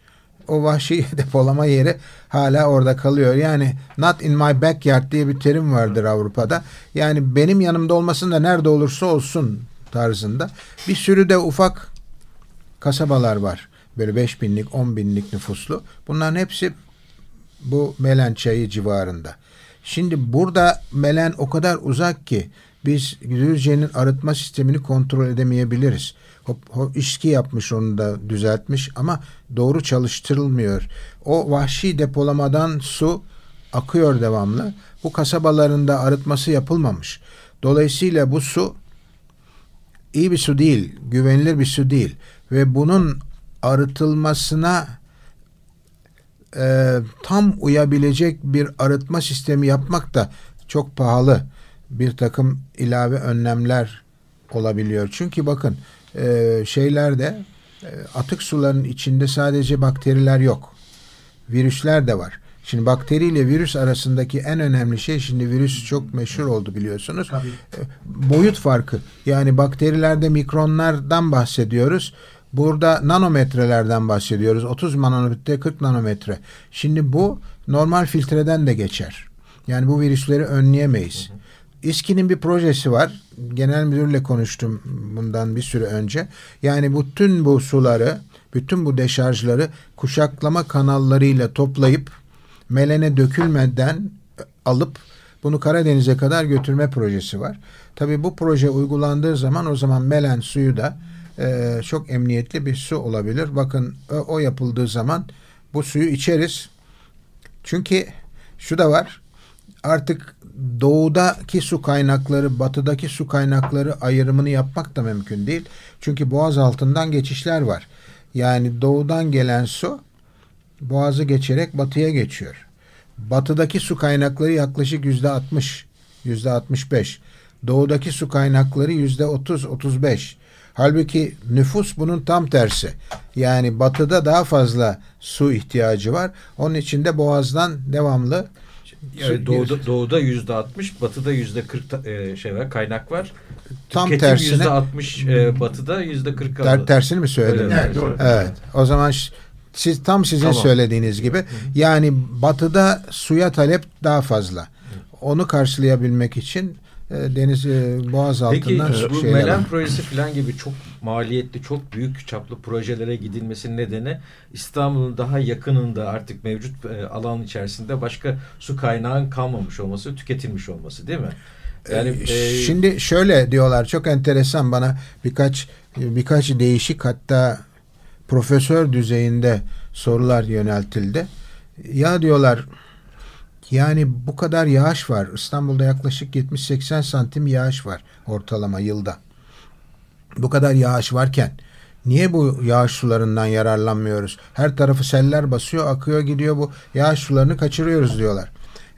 O vahşi depolama yeri hala orada kalıyor. Yani not in my backyard diye bir terim vardır Avrupa'da. Yani benim yanımda olmasın da nerede olursa olsun tarzında. Bir sürü de ufak kasabalar var. Böyle 5 binlik, 10 binlik nüfuslu. Bunların hepsi bu Melen çayı civarında. Şimdi burada Melen o kadar uzak ki biz Düzce'nin arıtma sistemini kontrol edemeyebiliriz. O, o işki yapmış onu da düzeltmiş ama doğru çalıştırılmıyor. O vahşi depolamadan su akıyor devamlı. Bu kasabalarında arıtması yapılmamış. Dolayısıyla bu su iyi bir su değil, güvenilir bir su değil ve bunun arıtılmasına e, tam uyabilecek bir arıtma sistemi yapmak da çok pahalı bir takım ilave önlemler olabiliyor. Çünkü bakın e, şeylerde e, atık suların içinde sadece bakteriler yok. Virüsler de var. Şimdi bakteri ile virüs arasındaki en önemli şey şimdi virüs çok meşhur oldu biliyorsunuz. Tabii. E, boyut farkı. Yani bakterilerde mikronlardan bahsediyoruz. Burada nanometrelerden bahsediyoruz. 30 nanometre, 40 nanometre. Şimdi bu normal filtreden de geçer. Yani bu virüsleri önleyemeyiz. İSKİ'nin bir projesi var. Genel müdürle konuştum bundan bir süre önce. Yani bütün bu suları, bütün bu deşarjları kuşaklama kanallarıyla toplayıp melene dökülmeden alıp bunu Karadeniz'e kadar götürme projesi var. Tabii bu proje uygulandığı zaman o zaman melen suyu da e, çok emniyetli bir su olabilir. Bakın o, o yapıldığı zaman bu suyu içeriz. Çünkü şu da var. Artık doğudaki su kaynakları, batıdaki su kaynakları ayrımını yapmak da mümkün değil. Çünkü boğaz altından geçişler var. Yani doğudan gelen su boğazı geçerek batıya geçiyor. Batıdaki su kaynakları yaklaşık yüzde altmış, yüzde altmış beş. Doğudaki su kaynakları yüzde otuz, otuz beş. Halbuki nüfus bunun tam tersi. Yani batıda daha fazla su ihtiyacı var. Onun için de boğazdan devamlı Yani doğuda, doğuda yüzde altmış, batıda yüzde kırk e, şey var, kaynak var. Tam Tüketim tersine yüzde altmış, e, batıda yüzde kırk ter, tersini mi söyledim? Öyle, Evet, doğru. Evet. O zaman siz tam sizin Tamam. söylediğiniz gibi yani batıda suya talep daha fazla. Onu karşılayabilmek için deniz e, boğaz Peki altından bu şeyler Melen var. projesi falan gibi çok maliyetli, çok büyük çaplı projelere gidilmesinin nedeni İstanbul'un daha yakınında artık mevcut e, alan içerisinde başka su kaynağın kalmamış olması, tüketilmiş olması değil mi? Yani e, Şimdi şöyle diyorlar çok enteresan bana birkaç birkaç değişik hatta profesör düzeyinde sorular yöneltildi. Ya diyorlar yani bu kadar yağış var. İstanbul'da yaklaşık 70-80 santim yağış var ortalama yılda. Bu kadar yağış varken niye bu yağış sularından yararlanmıyoruz? Her tarafı seller basıyor, akıyor gidiyor bu yağış sularını kaçırıyoruz diyorlar.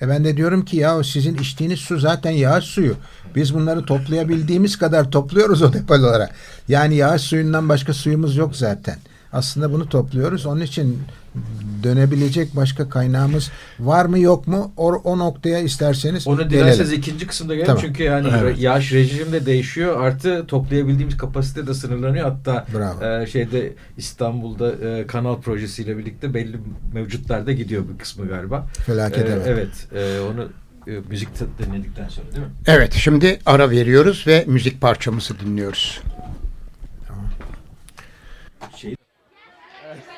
E ben de diyorum ki ya sizin içtiğiniz su zaten yağış suyu. Biz bunları toplayabildiğimiz kadar topluyoruz o depolara. Yani yağış suyundan başka suyumuz yok zaten. Aslında bunu topluyoruz. Onun için dönebilecek başka kaynağımız var mı yok mu? O, o noktaya isterseniz onu gelelim. dilerseniz ikinci kısımda gelelim. Tamam. Çünkü yani Evet. yağış rejimi de değişiyor. Artı toplayabildiğimiz kapasite de sınırlanıyor. Hatta Bravo. e, şeyde İstanbul'da e, kanal projesiyle birlikte belli mevcutlarda gidiyor bir kısmı galiba. Felaket E, evet. evet. e, onu e, müzik dinledikten sonra değil mi? Evet şimdi ara veriyoruz ve müzik parçamızı dinliyoruz.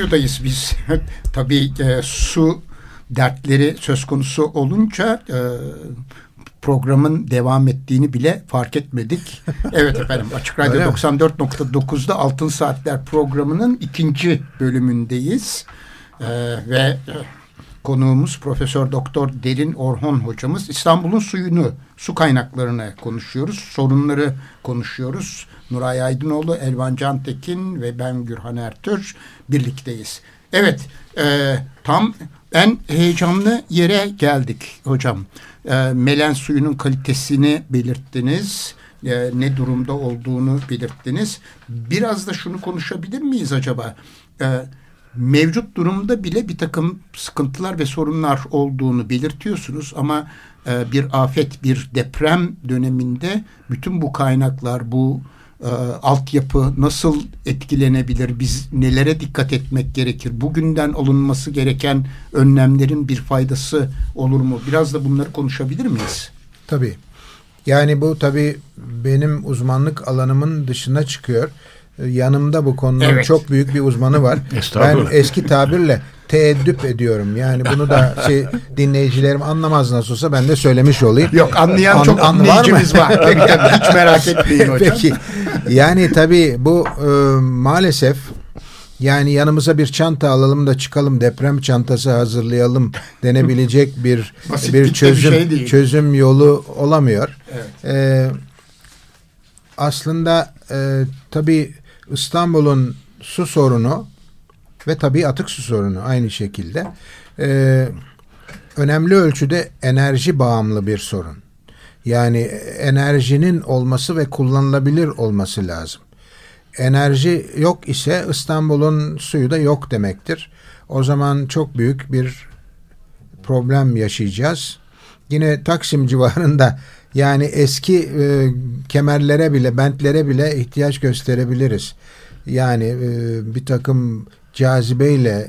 Radyo'dayız biz. Tabii e, su dertleri söz konusu olunca e, programın devam ettiğini bile fark etmedik. Evet efendim, Açık Radyo Öyle mi? 94.9'da Altın Saatler programının ikinci bölümündeyiz. E, ve e, konuğumuz Profesör Doktor Derin Orhon hocamız İstanbul'un suyunu su kaynaklarını konuşuyoruz. Sorunları konuşuyoruz. Nuray Aydınoğlu, Elvan Cantekin ve ben Gürhan Ertür birlikteyiz. Evet, e, tam en heyecanlı yere geldik hocam. E, melen suyunun kalitesini belirttiniz. E, ne durumda olduğunu belirttiniz. Biraz da şunu konuşabilir miyiz acaba? E, mevcut durumda bile bir takım sıkıntılar ve sorunlar olduğunu belirtiyorsunuz ama e, bir afet, bir deprem döneminde bütün bu kaynaklar, bu e, altyapı nasıl etkilenebilir? Biz nelere dikkat etmek gerekir? Bugünden alınması gereken önlemlerin bir faydası olur mu? Biraz da bunları konuşabilir miyiz? Tabii. Yani bu tabii benim uzmanlık alanımın dışına çıkıyor. Yanımda bu konunun Evet. çok büyük bir uzmanı var. ben eski tabirle teeddüp ediyorum. Yani bunu da şey, dinleyicilerim anlamaz nasıl olsa ben de söylemiş olayım. Yok anlayan An- çok an- var dinleyicimiz var. Tabii, hiç merak etmeyin hocam. Peki. Yani tabii bu e, maalesef yani yanımıza bir çanta alalım da çıkalım deprem çantası hazırlayalım denebilecek bir bir bir çözüm şey değil. çözüm yolu olamıyor. Evet. E, aslında e, tabii İstanbul'un su sorunu ve tabii atık su sorunu aynı şekilde e, önemli ölçüde enerji bağımlı bir sorun. Yani enerjinin olması ve kullanılabilir olması lazım. Enerji yok ise İstanbul'un suyu da yok demektir. O zaman çok büyük bir problem yaşayacağız. Yine Taksim civarında yani eski e, kemerlere bile, bentlere bile ihtiyaç gösterebiliriz. Yani e, bir takım cazibeyle e,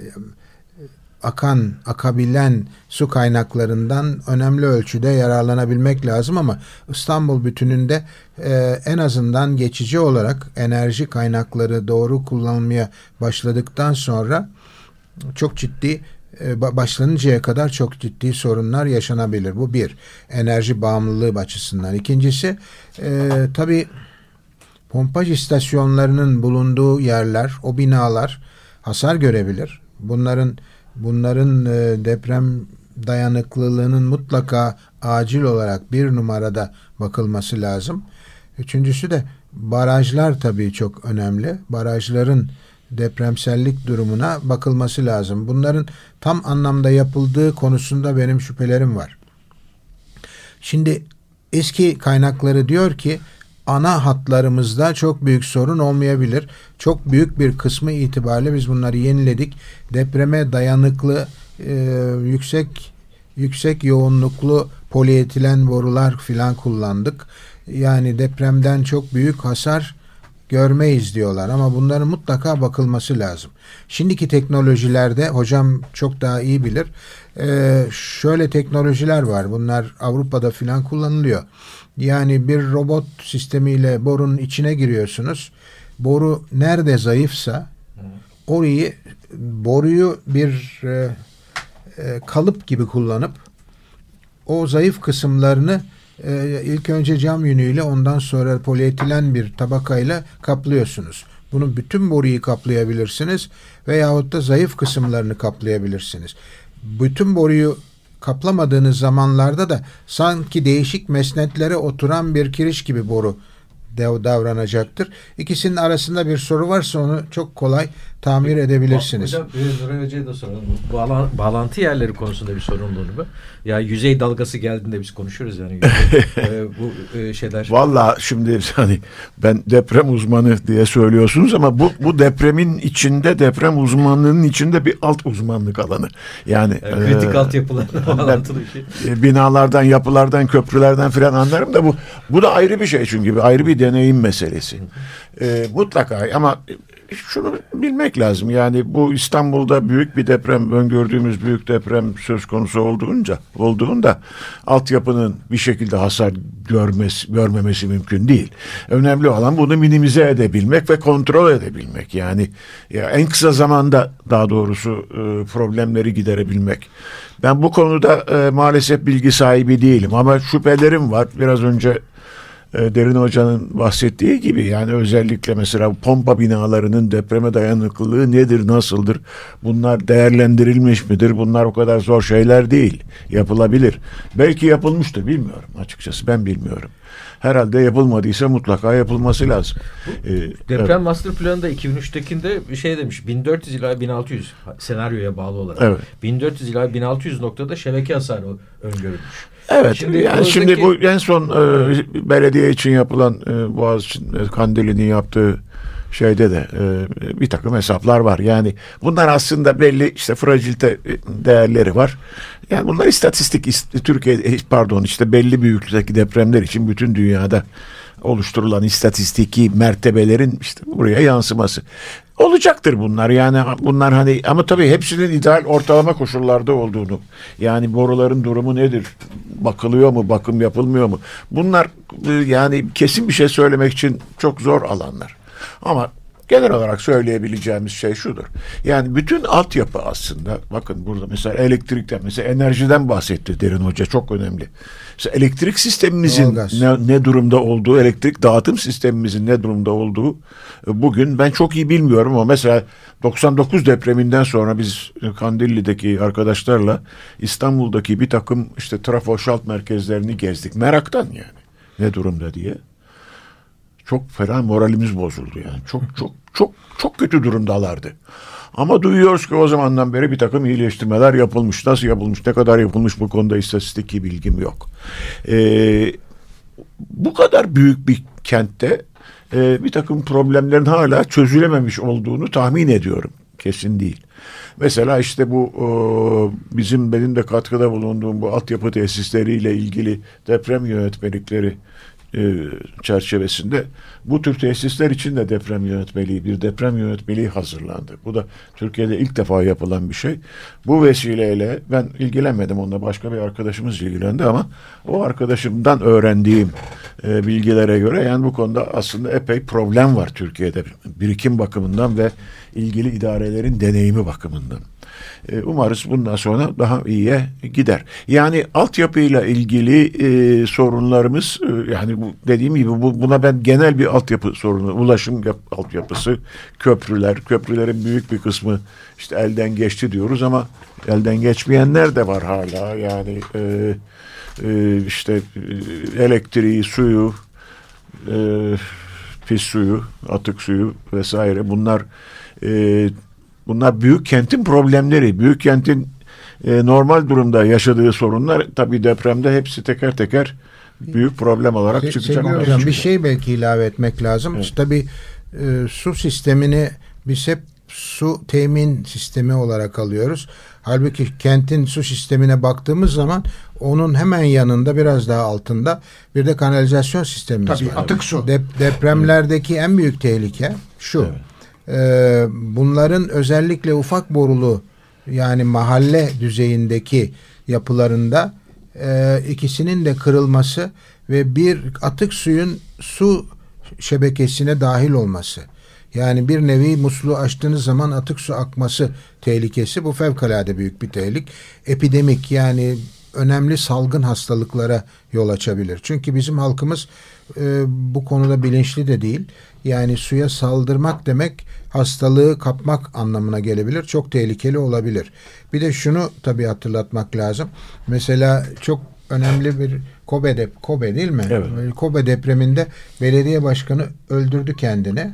akan, akabilen su kaynaklarından önemli ölçüde yararlanabilmek lazım ama İstanbul bütününde e, en azından geçici olarak enerji kaynakları doğru kullanılmaya başladıktan sonra çok ciddi e, ba- başlanıncaya kadar çok ciddi sorunlar yaşanabilir. Bu bir. Enerji bağımlılığı açısından. İkincisi e, tabii pompaj istasyonlarının bulunduğu yerler, o binalar hasar görebilir. Bunların bunların e, deprem dayanıklılığının mutlaka acil olarak bir numarada bakılması lazım. Üçüncüsü de barajlar tabii çok önemli. Barajların depremsellik durumuna bakılması lazım. Bunların tam anlamda yapıldığı konusunda benim şüphelerim var. Şimdi eski kaynakları diyor ki ana hatlarımızda çok büyük sorun olmayabilir. Çok büyük bir kısmı itibariyle biz bunları yeniledik. Depreme dayanıklı e, yüksek yüksek yoğunluklu polietilen borular filan kullandık. Yani depremden çok büyük hasar görmeyiz diyorlar ama bunların mutlaka bakılması lazım. Şimdiki teknolojilerde hocam çok daha iyi bilir. Ee, şöyle teknolojiler var. Bunlar Avrupa'da filan kullanılıyor. Yani bir robot sistemiyle borunun içine giriyorsunuz. Boru nerede zayıfsa orayı boruyu bir e, e, kalıp gibi kullanıp o zayıf kısımlarını e, ilk önce cam yünüyle ondan sonra polietilen bir tabakayla kaplıyorsunuz. Bunu bütün boruyu kaplayabilirsiniz veyahut da zayıf kısımlarını kaplayabilirsiniz. Bütün boruyu kaplamadığınız zamanlarda da sanki değişik mesnetlere oturan bir kiriş gibi boru dev- davranacaktır. İkisinin arasında bir soru varsa onu çok kolay tamir edebilirsiniz. Hocam e, Nuray Hoca'ya da soralım. Bu bağlan- bağlantı yerleri konusunda bir sorumluluğu mu? Ya yüzey dalgası geldiğinde biz konuşuyoruz yani. E, bu e, şeyler. Valla şimdi hani ben deprem uzmanı diye söylüyorsunuz ama bu bu depremin içinde deprem uzmanlığının içinde bir alt uzmanlık alanı. Yani Yani kritik e, altyapılarla bağlantılı şey. e, binalardan, yapılardan, köprülerden filan anlarım da bu bu da ayrı bir şey çünkü bir ayrı bir deneyim meselesi. E, mutlaka ama şunu bilmek lazım. Yani bu İstanbul'da büyük bir deprem, öngördüğümüz büyük deprem söz konusu olduğunca, olduğunda altyapının bir şekilde hasar görmesi, görmemesi mümkün değil. Önemli olan bunu minimize edebilmek ve kontrol edebilmek. Yani ya en kısa zamanda daha doğrusu e, problemleri giderebilmek. Ben bu konuda e, maalesef bilgi sahibi değilim ama şüphelerim var. Biraz önce Derin Hoca'nın bahsettiği gibi yani özellikle mesela pompa binalarının depreme dayanıklılığı nedir, nasıldır? Bunlar değerlendirilmiş midir? Bunlar o kadar zor şeyler değil. Yapılabilir. Belki yapılmıştır bilmiyorum açıkçası ben bilmiyorum. Herhalde yapılmadıysa mutlaka yapılması lazım. Ee, Deprem evet. Master Planı'nda 2003'tekinde bir şey demiş. 1400 ila 1600 senaryoya bağlı olarak. Evet. 1400 ila 1600 noktada şebeke hasarı öngörülmüş. Evet. Şimdi yani oradaki- şimdi bu en son e, belediye için yapılan e, Boğaziçi e, Kandili'nin yaptığı şeyde de e, bir takım hesaplar var. Yani bunlar aslında belli işte fragilite değerleri var. Yani bunlar istatistik ist- Türkiye e, pardon işte belli büyüklükteki depremler için bütün dünyada oluşturulan istatistiki mertebelerin işte buraya yansıması. Olacaktır bunlar. Yani bunlar hani ama tabii hepsinin ideal ortalama koşullarda olduğunu yani boruların durumu nedir? Bakılıyor mu? Bakım yapılmıyor mu? Bunlar e, yani kesin bir şey söylemek için çok zor alanlar. Ama genel olarak söyleyebileceğimiz şey şudur yani bütün altyapı aslında bakın burada mesela elektrikten mesela enerjiden bahsetti Derin Hoca çok önemli mesela elektrik sistemimizin ne, ne durumda olduğu, elektrik dağıtım sistemimizin ne durumda olduğu e, bugün ben çok iyi bilmiyorum ama mesela 99 depreminden sonra biz Kandilli'deki arkadaşlarla İstanbul'daki bir takım işte trafo şalt merkezlerini gezdik. Meraktan yani ne durumda diye. Çok fena moralimiz bozuldu yani. Çok çok çok çok kötü durumdalardı. Ama duyuyoruz ki o zamandan beri bir takım iyileştirmeler yapılmış. Nasıl yapılmış, ne kadar yapılmış bu konuda istatistiki bilgim yok. Ee, bu kadar büyük bir kentte e, bir takım problemlerin hala çözülememiş olduğunu tahmin ediyorum. Kesin değil. Mesela işte bu e, bizim benim de katkıda bulunduğum bu altyapı tesisleriyle ilgili deprem yönetmelikleri e, çerçevesinde bu tür tesisler için de deprem yönetmeliği, bir deprem yönetmeliği hazırlandı. Bu da Türkiye'de ilk defa yapılan bir şey. Bu vesileyle ben ilgilenmedim onunla başka bir arkadaşımız ilgilendi ama o arkadaşımdan öğrendiğim e, bilgilere göre yani bu konuda aslında epey problem var Türkiye'de birikim bakımından ve ilgili idarelerin deneyimi bakımından. E, Umarız bundan sonra daha iyiye gider. Yani altyapıyla ilgili e, sorunlarımız e, yani dediğim gibi bu, buna ben genel bir altyapı sorunu, ulaşım yap, altyapısı, köprüler, köprülerin büyük bir kısmı işte elden geçti diyoruz ama elden geçmeyenler de var hala. Yani işte elektriği, suyu, pis suyu, atık suyu vesaire bunlar e, bunlar büyük kentin problemleri. Büyük kentin e, normal durumda yaşadığı sorunlar tabii depremde hepsi teker teker büyük problem olarak Se- çıkacak. Sevgili hocam bir şey belki ilave etmek lazım. Tabii e, su sistemini biz hep su temin sistemi olarak alıyoruz. Halbuki kentin su sistemine baktığımız zaman onun hemen yanında biraz daha altında bir de kanalizasyon sistemimiz Tabii, var. atık su. Dep- depremlerdeki en büyük tehlike şu. E, bunların özellikle ufak borulu yani mahalle düzeyindeki yapılarında e, ikisinin de kırılması ve bir atık suyun su şebekesine dahil olması. Yani bir nevi musluğu açtığınız zaman atık su akması tehlikesi bu fevkalade büyük bir tehlike. Epidemik yani önemli salgın hastalıklara yol açabilir. Çünkü bizim halkımız e, bu konuda bilinçli de değil. Yani suya saldırmak demek hastalığı kapmak anlamına gelebilir. Çok tehlikeli olabilir. Bir de şunu tabii hatırlatmak lazım. Mesela çok önemli bir Kobe, dep Kobe değil mi? Evet. Kobe depreminde belediye başkanı öldürdü kendini.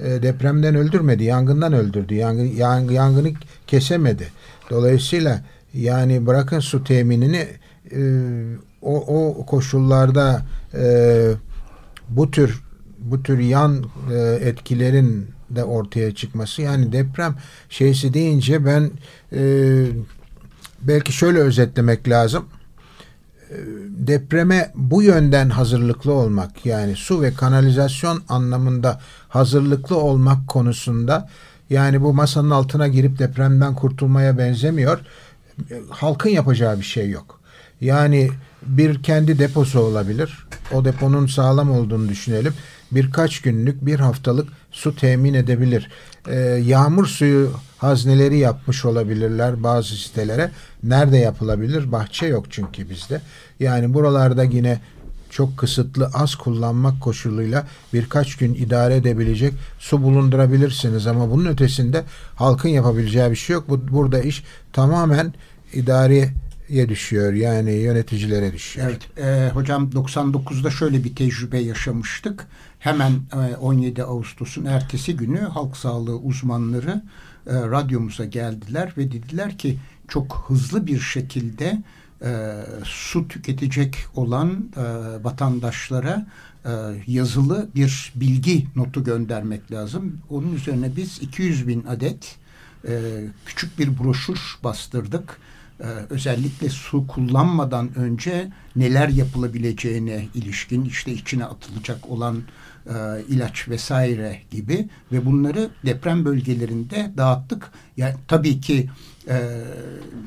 E, depremden öldürmedi, yangından öldürdü. Yangın, yang- yangını kesemedi. Dolayısıyla yani bırakın su teminini e, o, o koşullarda e, bu tür bu tür yan e, etkilerin de ortaya çıkması yani deprem şeysi deyince ben e, belki şöyle özetlemek lazım depreme bu yönden hazırlıklı olmak yani su ve kanalizasyon anlamında hazırlıklı olmak konusunda yani bu masanın altına girip depremden kurtulmaya benzemiyor. E, Halkın yapacağı bir şey yok. Yani bir kendi deposu olabilir. O deponun sağlam olduğunu düşünelim. Birkaç günlük, bir haftalık su temin edebilir. Ee, yağmur suyu hazneleri yapmış olabilirler bazı sitelere. Nerede yapılabilir? Bahçe yok çünkü bizde. Yani buralarda yine çok kısıtlı az kullanmak koşuluyla birkaç gün idare edebilecek su bulundurabilirsiniz ama bunun ötesinde halkın yapabileceği bir şey yok. Bu, burada iş tamamen idareye düşüyor yani yöneticilere düşüyor. Evet, e, hocam 99'da şöyle bir tecrübe yaşamıştık. Hemen e, 17 Ağustos'un ertesi günü halk sağlığı uzmanları e, radyomuza geldiler ve dediler ki çok hızlı bir şekilde e, su tüketecek olan e, vatandaşlara e, yazılı bir bilgi notu göndermek lazım. Onun üzerine biz 200 bin adet e, küçük bir broşür bastırdık. Ee, özellikle su kullanmadan önce neler yapılabileceğine ilişkin işte içine atılacak olan e, ilaç vesaire gibi ve bunları deprem bölgelerinde dağıttık. Yani tabii ki e,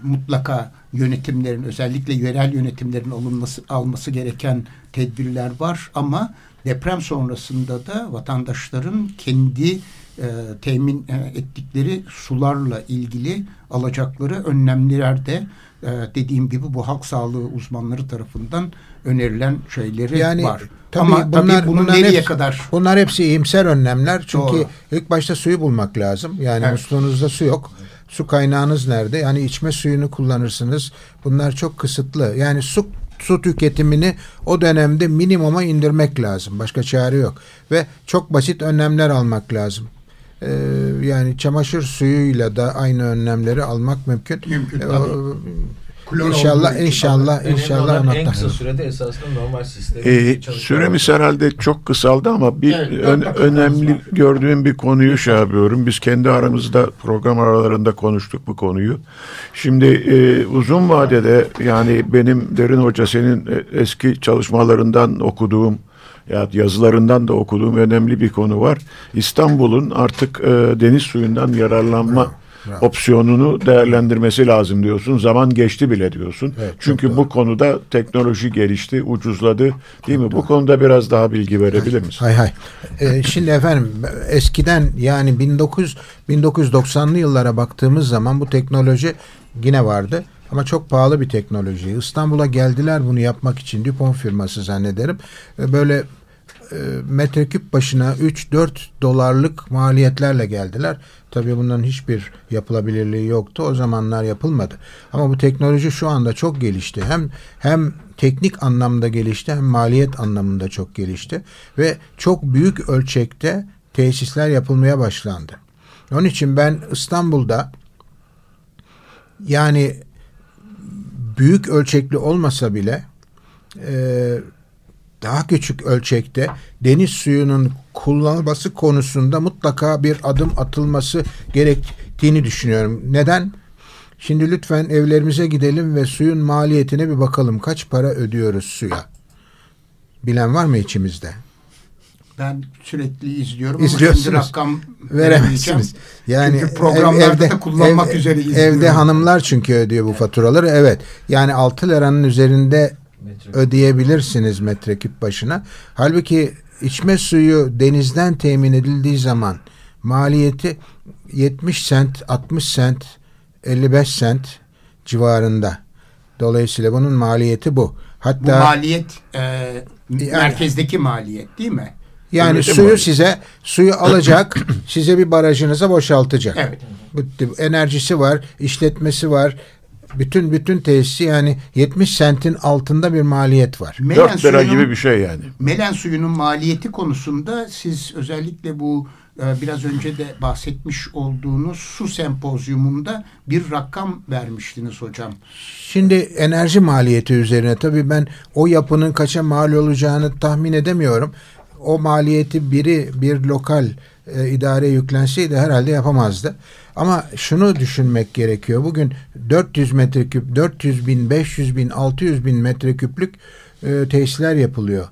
mutlaka yönetimlerin özellikle yerel yönetimlerin alınması alması gereken tedbirler var ama deprem sonrasında da vatandaşların kendi e, temin e, ettikleri sularla ilgili alacakları önlemler de e, dediğim gibi bu halk sağlığı uzmanları tarafından önerilen şeyleri Yani var. tabii Ama bunlar- tabii bunun bunlar nereye hepsi- kadar Bunlar hepsi iyimser önlemler. Çünkü Doğru. ilk başta suyu bulmak lazım. Yani Evet. musluğunuzda su yok. Su kaynağınız nerede? Yani içme suyunu kullanırsınız. Bunlar çok kısıtlı. Yani su su tüketimini o dönemde minimuma indirmek lazım. Başka çare yok. Ve çok basit önlemler almak lazım. Ee, yani çamaşır suyuyla da aynı önlemleri almak mümkün. Mümkün, Ee, tabii. Klor İnşallah inşallah Önemli inşallah en kısa sürede esasında normal sistemi Ee, süremiz herhalde çok kısaldı ama bir Evet, ön- önemli var. gördüğüm bir konuyu şey yapıyorum. Biz kendi aramızda program aralarında konuştuk bu konuyu. Şimdi e, uzun vadede yani benim Derin Hoca senin e, eski çalışmalarından okuduğum ya yazılarından da okuduğum önemli bir konu var. İstanbul'un artık e, deniz suyundan yararlanma bravo. opsiyonunu değerlendirmesi lazım diyorsun. Zaman geçti bile diyorsun. Evet, Çünkü doğru. bu konuda teknoloji gelişti, ucuzladı. Değil mi? Bu konuda biraz daha bilgi verebilir misin? Hay hay. Ee, şimdi efendim eskiden yani 19 1990'lı yıllara baktığımız zaman bu teknoloji yine vardı. Ama çok pahalı bir teknoloji. İstanbul'a geldiler bunu yapmak için. Dupont firması zannederim. Ee, Böyle e, metreküp başına 3-4 dolarlık maliyetlerle geldiler. Tabii bunların hiçbir yapılabilirliği yoktu. O zamanlar yapılmadı. Ama bu teknoloji şu anda çok gelişti. Hem hem teknik anlamda gelişti hem maliyet anlamında çok gelişti ve çok büyük ölçekte tesisler yapılmaya başlandı. Onun için ben İstanbul'da yani büyük ölçekli olmasa bile e, daha küçük ölçekte deniz suyunun kullanılması konusunda mutlaka bir adım atılması gerektiğini düşünüyorum. Neden? Şimdi lütfen evlerimize gidelim ve suyun maliyetine bir bakalım. Kaç para ödüyoruz suya? Bilen var mı içimizde? ben sürekli izliyorum İzliyorsunuz. ama şimdi rakam Veremezsiniz. Yani Çünkü programlarda ev- da kullanmak ev- üzere izliyorum. Evde hanımlar çünkü ödüyor bu faturaları. Evet. Yani 6 liranın üzerinde Ödeyebilirsiniz metreküp başına. Halbuki içme suyu denizden temin edildiği zaman maliyeti 70 sent, 60 sent, 55 sent civarında. Dolayısıyla bunun maliyeti bu. bu Hatta maliyet e, merkezdeki maliyet değil mi? yani Öyle suyu size suyu alacak, size bir barajınıza boşaltacak. Evet. Bitti. Enerjisi var, işletmesi var. Bütün bütün tesisi yani 70 sentin altında bir maliyet var. Melen 4 lira suyunun- gibi bir şey yani. Melen suyunun maliyeti konusunda siz özellikle bu e, biraz önce de bahsetmiş olduğunuz su sempozyumunda bir rakam vermiştiniz hocam. Şimdi enerji maliyeti üzerine tabii ben o yapının kaça mal olacağını tahmin edemiyorum. O maliyeti biri bir lokal e, idareye yüklenseydi herhalde yapamazdı. Ama şunu düşünmek gerekiyor. Bugün 400 metreküp, 400 bin, 500 bin, 600 bin metreküplük e, tesisler yapılıyor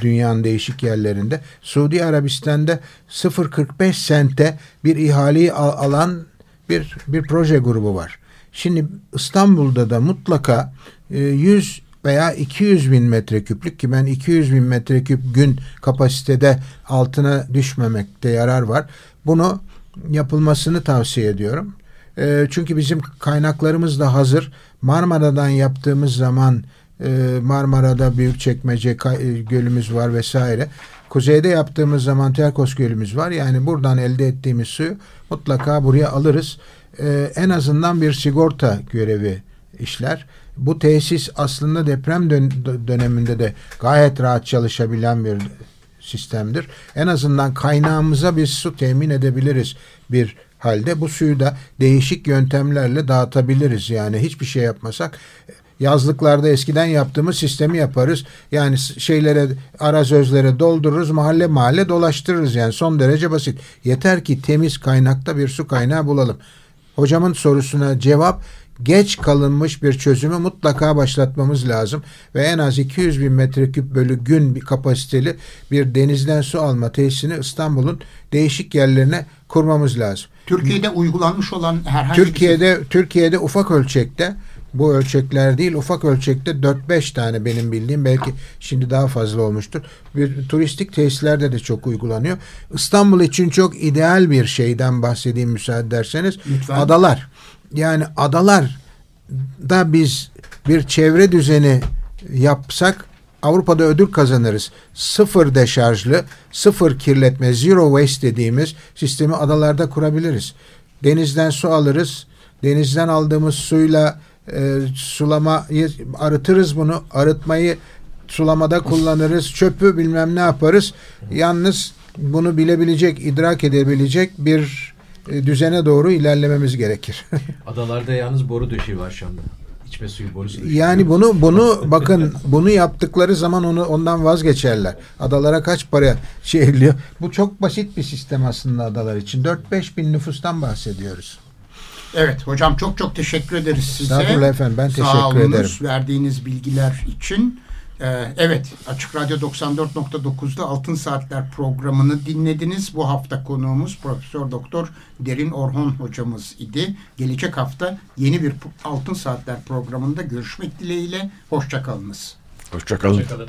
dünyanın değişik yerlerinde. Suudi Arabistan'da 0.45 sente bir ihaleyi al- alan bir bir proje grubu var. Şimdi İstanbul'da da mutlaka e, 100 veya 200 bin metreküplük ki ben 200 bin metreküp gün kapasitede altına düşmemekte yarar var. Bunu yapılmasını tavsiye ediyorum. E, çünkü bizim kaynaklarımız da hazır. Marmara'dan yaptığımız zaman E, Marmara'da Büyükçekmece e, gölümüz var vesaire. Kuzeyde yaptığımız zaman Terkos gölümüz var. Yani buradan elde ettiğimiz suyu mutlaka buraya alırız. E, en azından bir sigorta görevi işler. Bu tesis aslında deprem dön- döneminde de gayet rahat çalışabilen bir sistemdir. En azından kaynağımıza biz su temin edebiliriz bir halde. Bu suyu da değişik yöntemlerle dağıtabiliriz. Yani hiçbir şey yapmasak yazlıklarda eskiden yaptığımız sistemi yaparız. Yani şeylere arazözlere doldururuz mahalle mahalle dolaştırırız. Yani son derece basit. Yeter ki temiz kaynakta bir su kaynağı bulalım. Hocamın sorusuna cevap geç kalınmış bir çözümü mutlaka başlatmamız lazım ve en az 200 bin metreküp bölü gün bir kapasiteli bir denizden su alma tesisini İstanbul'un değişik yerlerine kurmamız lazım. Türkiye'de uygulanmış olan herhangi bir Türkiye'de Türkiye'de ufak ölçekte bu ölçekler değil ufak ölçekte 4-5 tane benim bildiğim belki şimdi daha fazla olmuştur. Bir turistik tesislerde de çok uygulanıyor. İstanbul için çok ideal bir şeyden bahsedeyim müsaade ederseniz. Lütfen. Adalar. Yani adalar da biz bir çevre düzeni yapsak Avrupa'da ödül kazanırız. Sıfır deşarjlı, sıfır kirletme, zero waste dediğimiz sistemi adalarda kurabiliriz. Denizden su alırız. Denizden aldığımız suyla e, sulamayı arıtırız bunu. Arıtmayı sulamada kullanırız. Çöpü bilmem ne yaparız. Yalnız bunu bilebilecek, idrak edebilecek bir düzene doğru ilerlememiz gerekir. Adalarda yalnız boru döşeği var şu anda. İçme suyu borusu döşeği. Yani bunu bunu bakın bunu yaptıkları zaman onu ondan vazgeçerler. Adalara kaç para şey ediliyor? Bu çok basit bir sistem aslında adalar için. 4-5 bin nüfustan bahsediyoruz. Evet hocam çok çok teşekkür ederiz size. Estağfurullah efendim, ben teşekkür Sağ olunuz ederim. verdiğiniz bilgiler için. Ee, evet Açık Radyo 94.9'da Altın Saatler programını dinlediniz. Bu hafta konuğumuz Profesör Doktor Derin Orhon hocamız idi. Gelecek hafta yeni bir Altın Saatler programında görüşmek dileğiyle. Hoşçakalınız. Hoşçakalın.